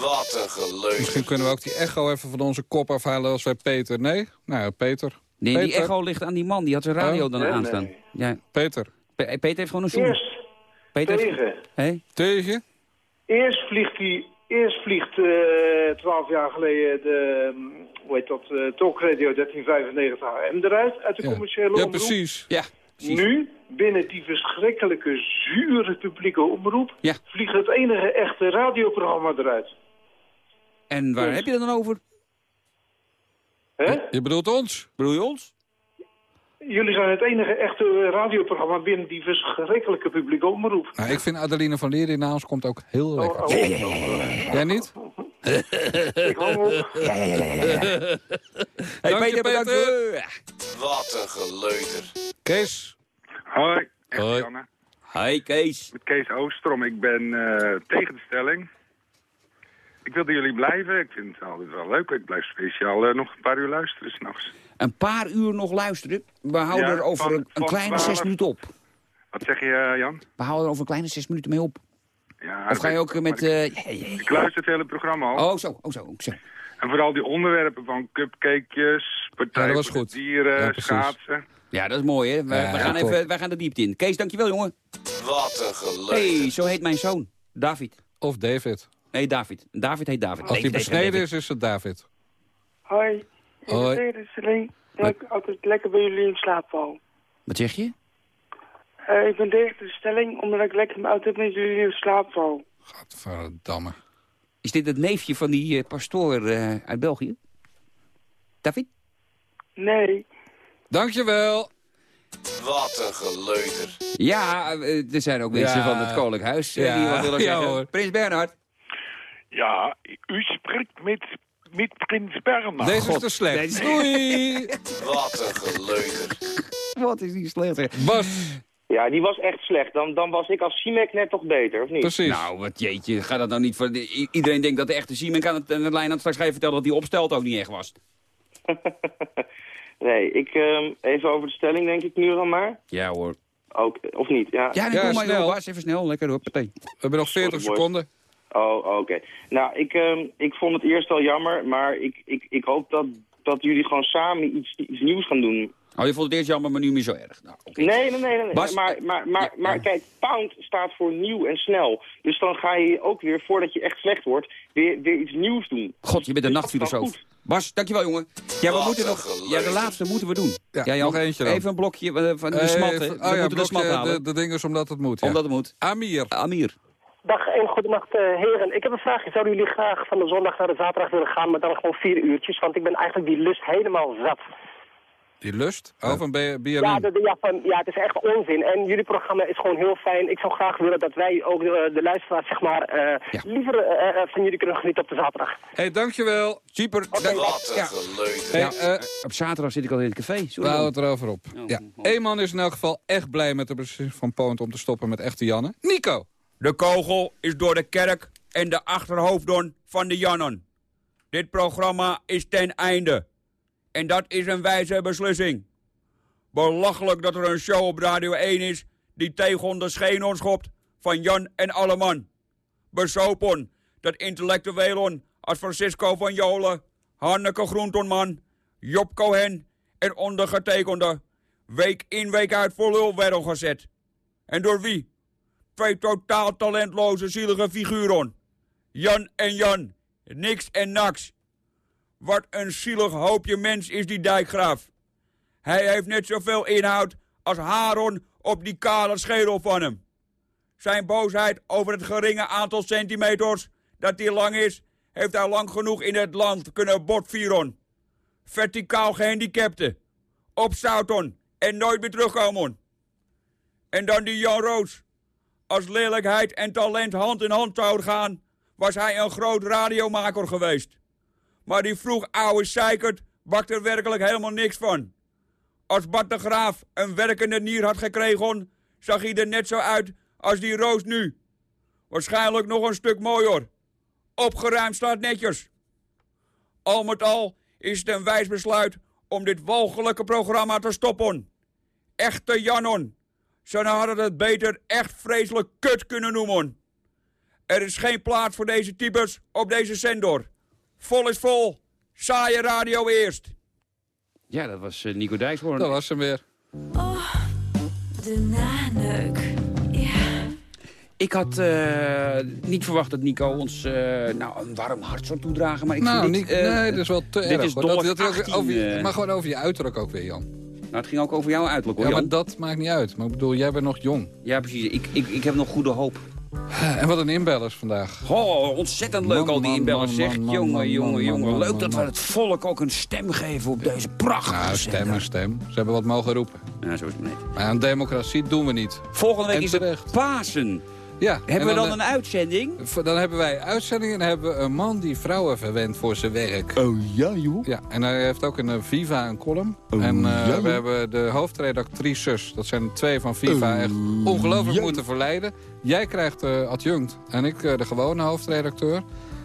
Wat een geleuter. Misschien kunnen we ook die echo even van onze kop afhalen als wij Peter... Nee? Nou ja, Peter. Nee, die echo ligt aan die man. Die had zijn radio Oh. dan Nee, aanstaan. nee. Ja. Peter. Pe- Peter heeft gewoon een zoen. Eerst Peter heeft- tegen. Hé? Tegen? Eerst vliegt hij, eerst vliegt eh, twaalf jaar geleden de, mm, hoe heet dat, eh talkradio 1395 AM eruit uit de Ja. commerciële Ja, omroep. precies. Ja. Nu, binnen die verschrikkelijke, zure publieke omroep, Ja. vliegt het enige echte radioprogramma eruit. En waar Dus- heb je dat dan over? Hè? Je bedoelt ons? Bedoel je ons? Jullie zijn het enige echte radioprogramma binnen die verschrikkelijke publieke omroep. Nou, ik vind Adeline van Leer die na ons komt ook heel lekker. oh. Ja, ja, ja, Jij niet? Ik hang op. Ja, ja, ja, ja, ja. Hey, Dank Peter, bedankt. Peter. Wat een geleuter. Kees? Hoi, Hoi. Janne. Hi, Kees. Met Kees Oostrom. Ik ben eh, tegen de stelling. Ik wilde jullie blijven. Ik vind het altijd wel leuk. Ik blijf speciaal eh, nog een paar uur luisteren s'nachts. Een paar uur nog luisteren. We houden Ja, er over van- een, kleine 12. zes minuten op. Wat zeg je, eh, Jan? We houden er over een kleine zes minuten mee op. Ja, Of ga je ook eh, met... eh, Ik, ik luister het hele programma al. Oh, zo, oh, zo, oh, zo. En vooral die onderwerpen van cupcakejes, Ja, partij dat was voor dieren, Ja, schaatsen. Ja, dat is mooi, hè? Wij, Ja, we gaan even, wij gaan de diepte in. Kees, dankjewel, jongen. Wat een geleuter. hey, zo heet mijn zoon. David. Of David. Nee, David. David heet David. Als hij besneden David. is, is het David. Hoi, ik Hoi. ik altijd lekker bij jullie in slaap val. Wat zeg je? Eh, ik ben David de Stelling, omdat ik lekker altijd met jullie in slaap val. Verdamme. Is dit het neefje van die eh, pastoor eh, uit België? David? Nee. Dankjewel. Wat een geleuter. Ja, er zijn ook mensen Ja. van het Koninklijk Huis Ja. die wat willen zeggen. hoor. Prins Bernhard. Ja, u spreekt met, met Prins Bernhard. Deze is te slecht. Doei! Wat een geleuter. Wat is die slecht? Bas. Ja, die was echt slecht. Dan, dan was ik als Simek net toch beter, of niet? Nou, wat jeetje, ga dat nou niet voor... i- Iedereen denkt dat de echte Siemen kan het, en het lijn aan straks ga je vertellen dat die opstelt ook niet echt was. Nee, ik, ehm, even over de stelling denk ik nu dan maar. Ja hoor. Ook, of niet? Ja, Ja, dan kom Bas, even snel, lekker hoor, partij. We hebben nog 40 Sorry, boys. seconden. Oh, oké. Nou, ik, ehm, ik vond het eerst wel jammer, maar ik, ik, ik hoop dat, dat jullie gewoon samen iets, iets nieuws gaan doen. Oh, je vond het eerst jammer, maar nu niet zo erg. Nou. Nee, nee, nee. nee. Bas, maar maar, maar, maar kijk, pound staat voor nieuw en snel. Dus dan ga je ook weer, voordat je echt slecht wordt, weer, weer iets nieuws doen. God, je bent een Dus nachtfilosoof. Bas, dankjewel jongen. Ja, we Wat moeten nog... Ja, de laatste moeten we doen. Ja, Jan, nog eentje dan. Even een blokje eh, van de Eh, smat, We oh ja, moeten de smat halen. de, de ding is omdat het moet. Ja. Omdat het moet. Amir. Amir. Dag en goedenacht eh, heren. Ik heb een vraagje. Zouden jullie graag van de zondag naar de zaterdag willen gaan, maar dan gewoon vier uurtjes? Want ik ben eigenlijk die lust helemaal zat. Die lust? Oh, van BNN. Ja, de, de- ja, van, ja, het is echt onzin. En jullie programma is gewoon heel fijn. Ik zou graag willen dat wij ook de, de luisteraars, zeg maar, eh, liever eh, eh, van jullie kunnen genieten op de zaterdag. hey, dankjewel. Super. Wat een geleuter. Ja, Hey, eh, op zaterdag zit ik al in het café. We Sorry. houden het erover op. Oh, Ja. Eén man is in elk geval echt blij met de beslissing van Poont om te stoppen met echte Janne. Nico. De kogel is door de kerk en de achterhoofden van de Jannen. Dit programma is ten einde. En dat is een wijze beslissing. Belachelijk dat er een show op Radio 1 is die tegen de schenen schopt van Jan en Alleman. Besopen dat intellectuelen als Francisco van Jolen, Hanneke Groentonman, Job Cohen en ondergetekende week in week uit voor lul werden gezet. En door wie? Twee totaal talentloze zielige figuren. Jan en Jan. Niks en naks. Wat een zielig hoopje mens is die dijkgraaf. Hij heeft net zoveel inhoud als Haron op die kale schedel van hem. Zijn boosheid over het geringe aantal centimeters dat hij lang is, heeft hij lang genoeg in het land kunnen botvieren. Verticaal gehandicapten. Opzouten en nooit meer terugkomen. En dan die Jan Roos. Als lelijkheid en talent hand in hand zouden gaan, was hij een groot radiomaker geweest. Maar die vroeg oude zeikert bakt er werkelijk helemaal niks van. Als Bart de Graaf een werkende nier had gekregen, zag hij er net zo uit als die Roos nu. Waarschijnlijk nog een stuk mooier. Opgeruimd staat netjes. Al met al is het een wijs besluit om dit walgelijke programma te stoppen. Echte Janon. Ze hadden het beter echt vreselijk kut kunnen noemen. Er is geen plaats voor deze types op deze zender. Vol is vol. Saaie radio eerst. Ja, dat was eh, Nico Dijkshoorn. Dat was hem weer. De naneuk. Ja. Ik had eh, niet verwacht dat Nico ons eh, nou, een warm hart zou toedragen. Maar ik nou, vind niet, dit, nee, dat is wel te dit erg. is dat, dat, 18, over, je- maar gewoon over je uiterlijk ook weer, Jan. Nou, het ging ook over jouw uiterlijk, hoor, Ja, maar Jan. dat maakt niet uit. Maar ik bedoel, jij bent nog jong. Ja, precies. Ik, ik, ik heb nog goede hoop. En wat een inbellers vandaag. Oh, ontzettend leuk Man, al die inbellers, zeg. jongen, jongen, jongen. Leuk man, dat we het volk ook een stem geven op deze prachtige Nou, stem en stem. Ze hebben wat mogen roepen. Ja, zo is het niet. Maar een democratie doen we niet. Volgende week En is het. Pasen. Ja, Hebben en we dan eh, een uitzending? v- Dan hebben wij uitzendingen en hebben we een man die vrouwen verwendt voor zijn werk. Oh ja, joh? Ja, en hij heeft ook in eh, Viva een column. Oh, en eh, ja, we hebben de hoofdredactrices, dat zijn twee van Viva, Oh, echt ongelooflijk ja. moeten verleiden. Jij krijgt eh, adjunct en ik eh, de gewone hoofdredacteur.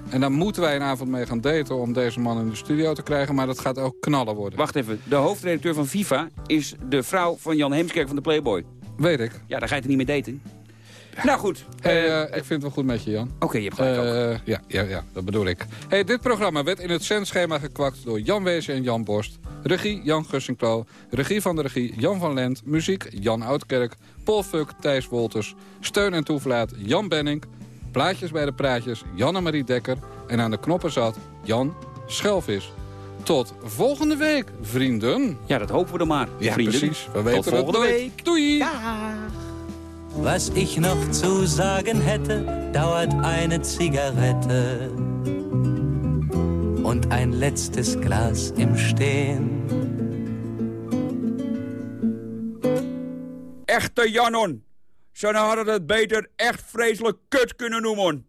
En daar moeten wij een avond mee gaan daten om deze man in de studio te krijgen. Maar dat gaat ook knallen worden. Wacht even. De hoofdredacteur van FIFA is de vrouw van Jan Heemskerk van de Playboy. Weet ik. Ja, daar ga je het niet mee daten. Nou goed. Hey, Eh, ik vind het wel goed met je, Jan. Oké, je hebt gelijk ook. Eh, ja, ja, ja, dat bedoel ik. Hey, dit programma werd in het zendschema gekwakt door Jan Wezen en Jan Borst. Regie Jan Gussinklo. Regie van de regie Jan van Lent. Muziek Jan Oudkerk. Paul Fuck Thijs Wolters. Steun en toeverlaat Jan Benning. Plaatjes bij de praatjes Janne-Marie Dekker. En aan de knoppen zat Jan Schelvis. Tot volgende week, vrienden. Ja, dat hopen we dan maar, Ja, vrienden. precies. We Tot weten het volgende week. Doei. Was ich noch zu sagen hätte, dauert eine Zigarette und ein letztes Glas im Stehen. Echte Janon. Ze hadden het beter echt vreselijk kut kunnen noemen.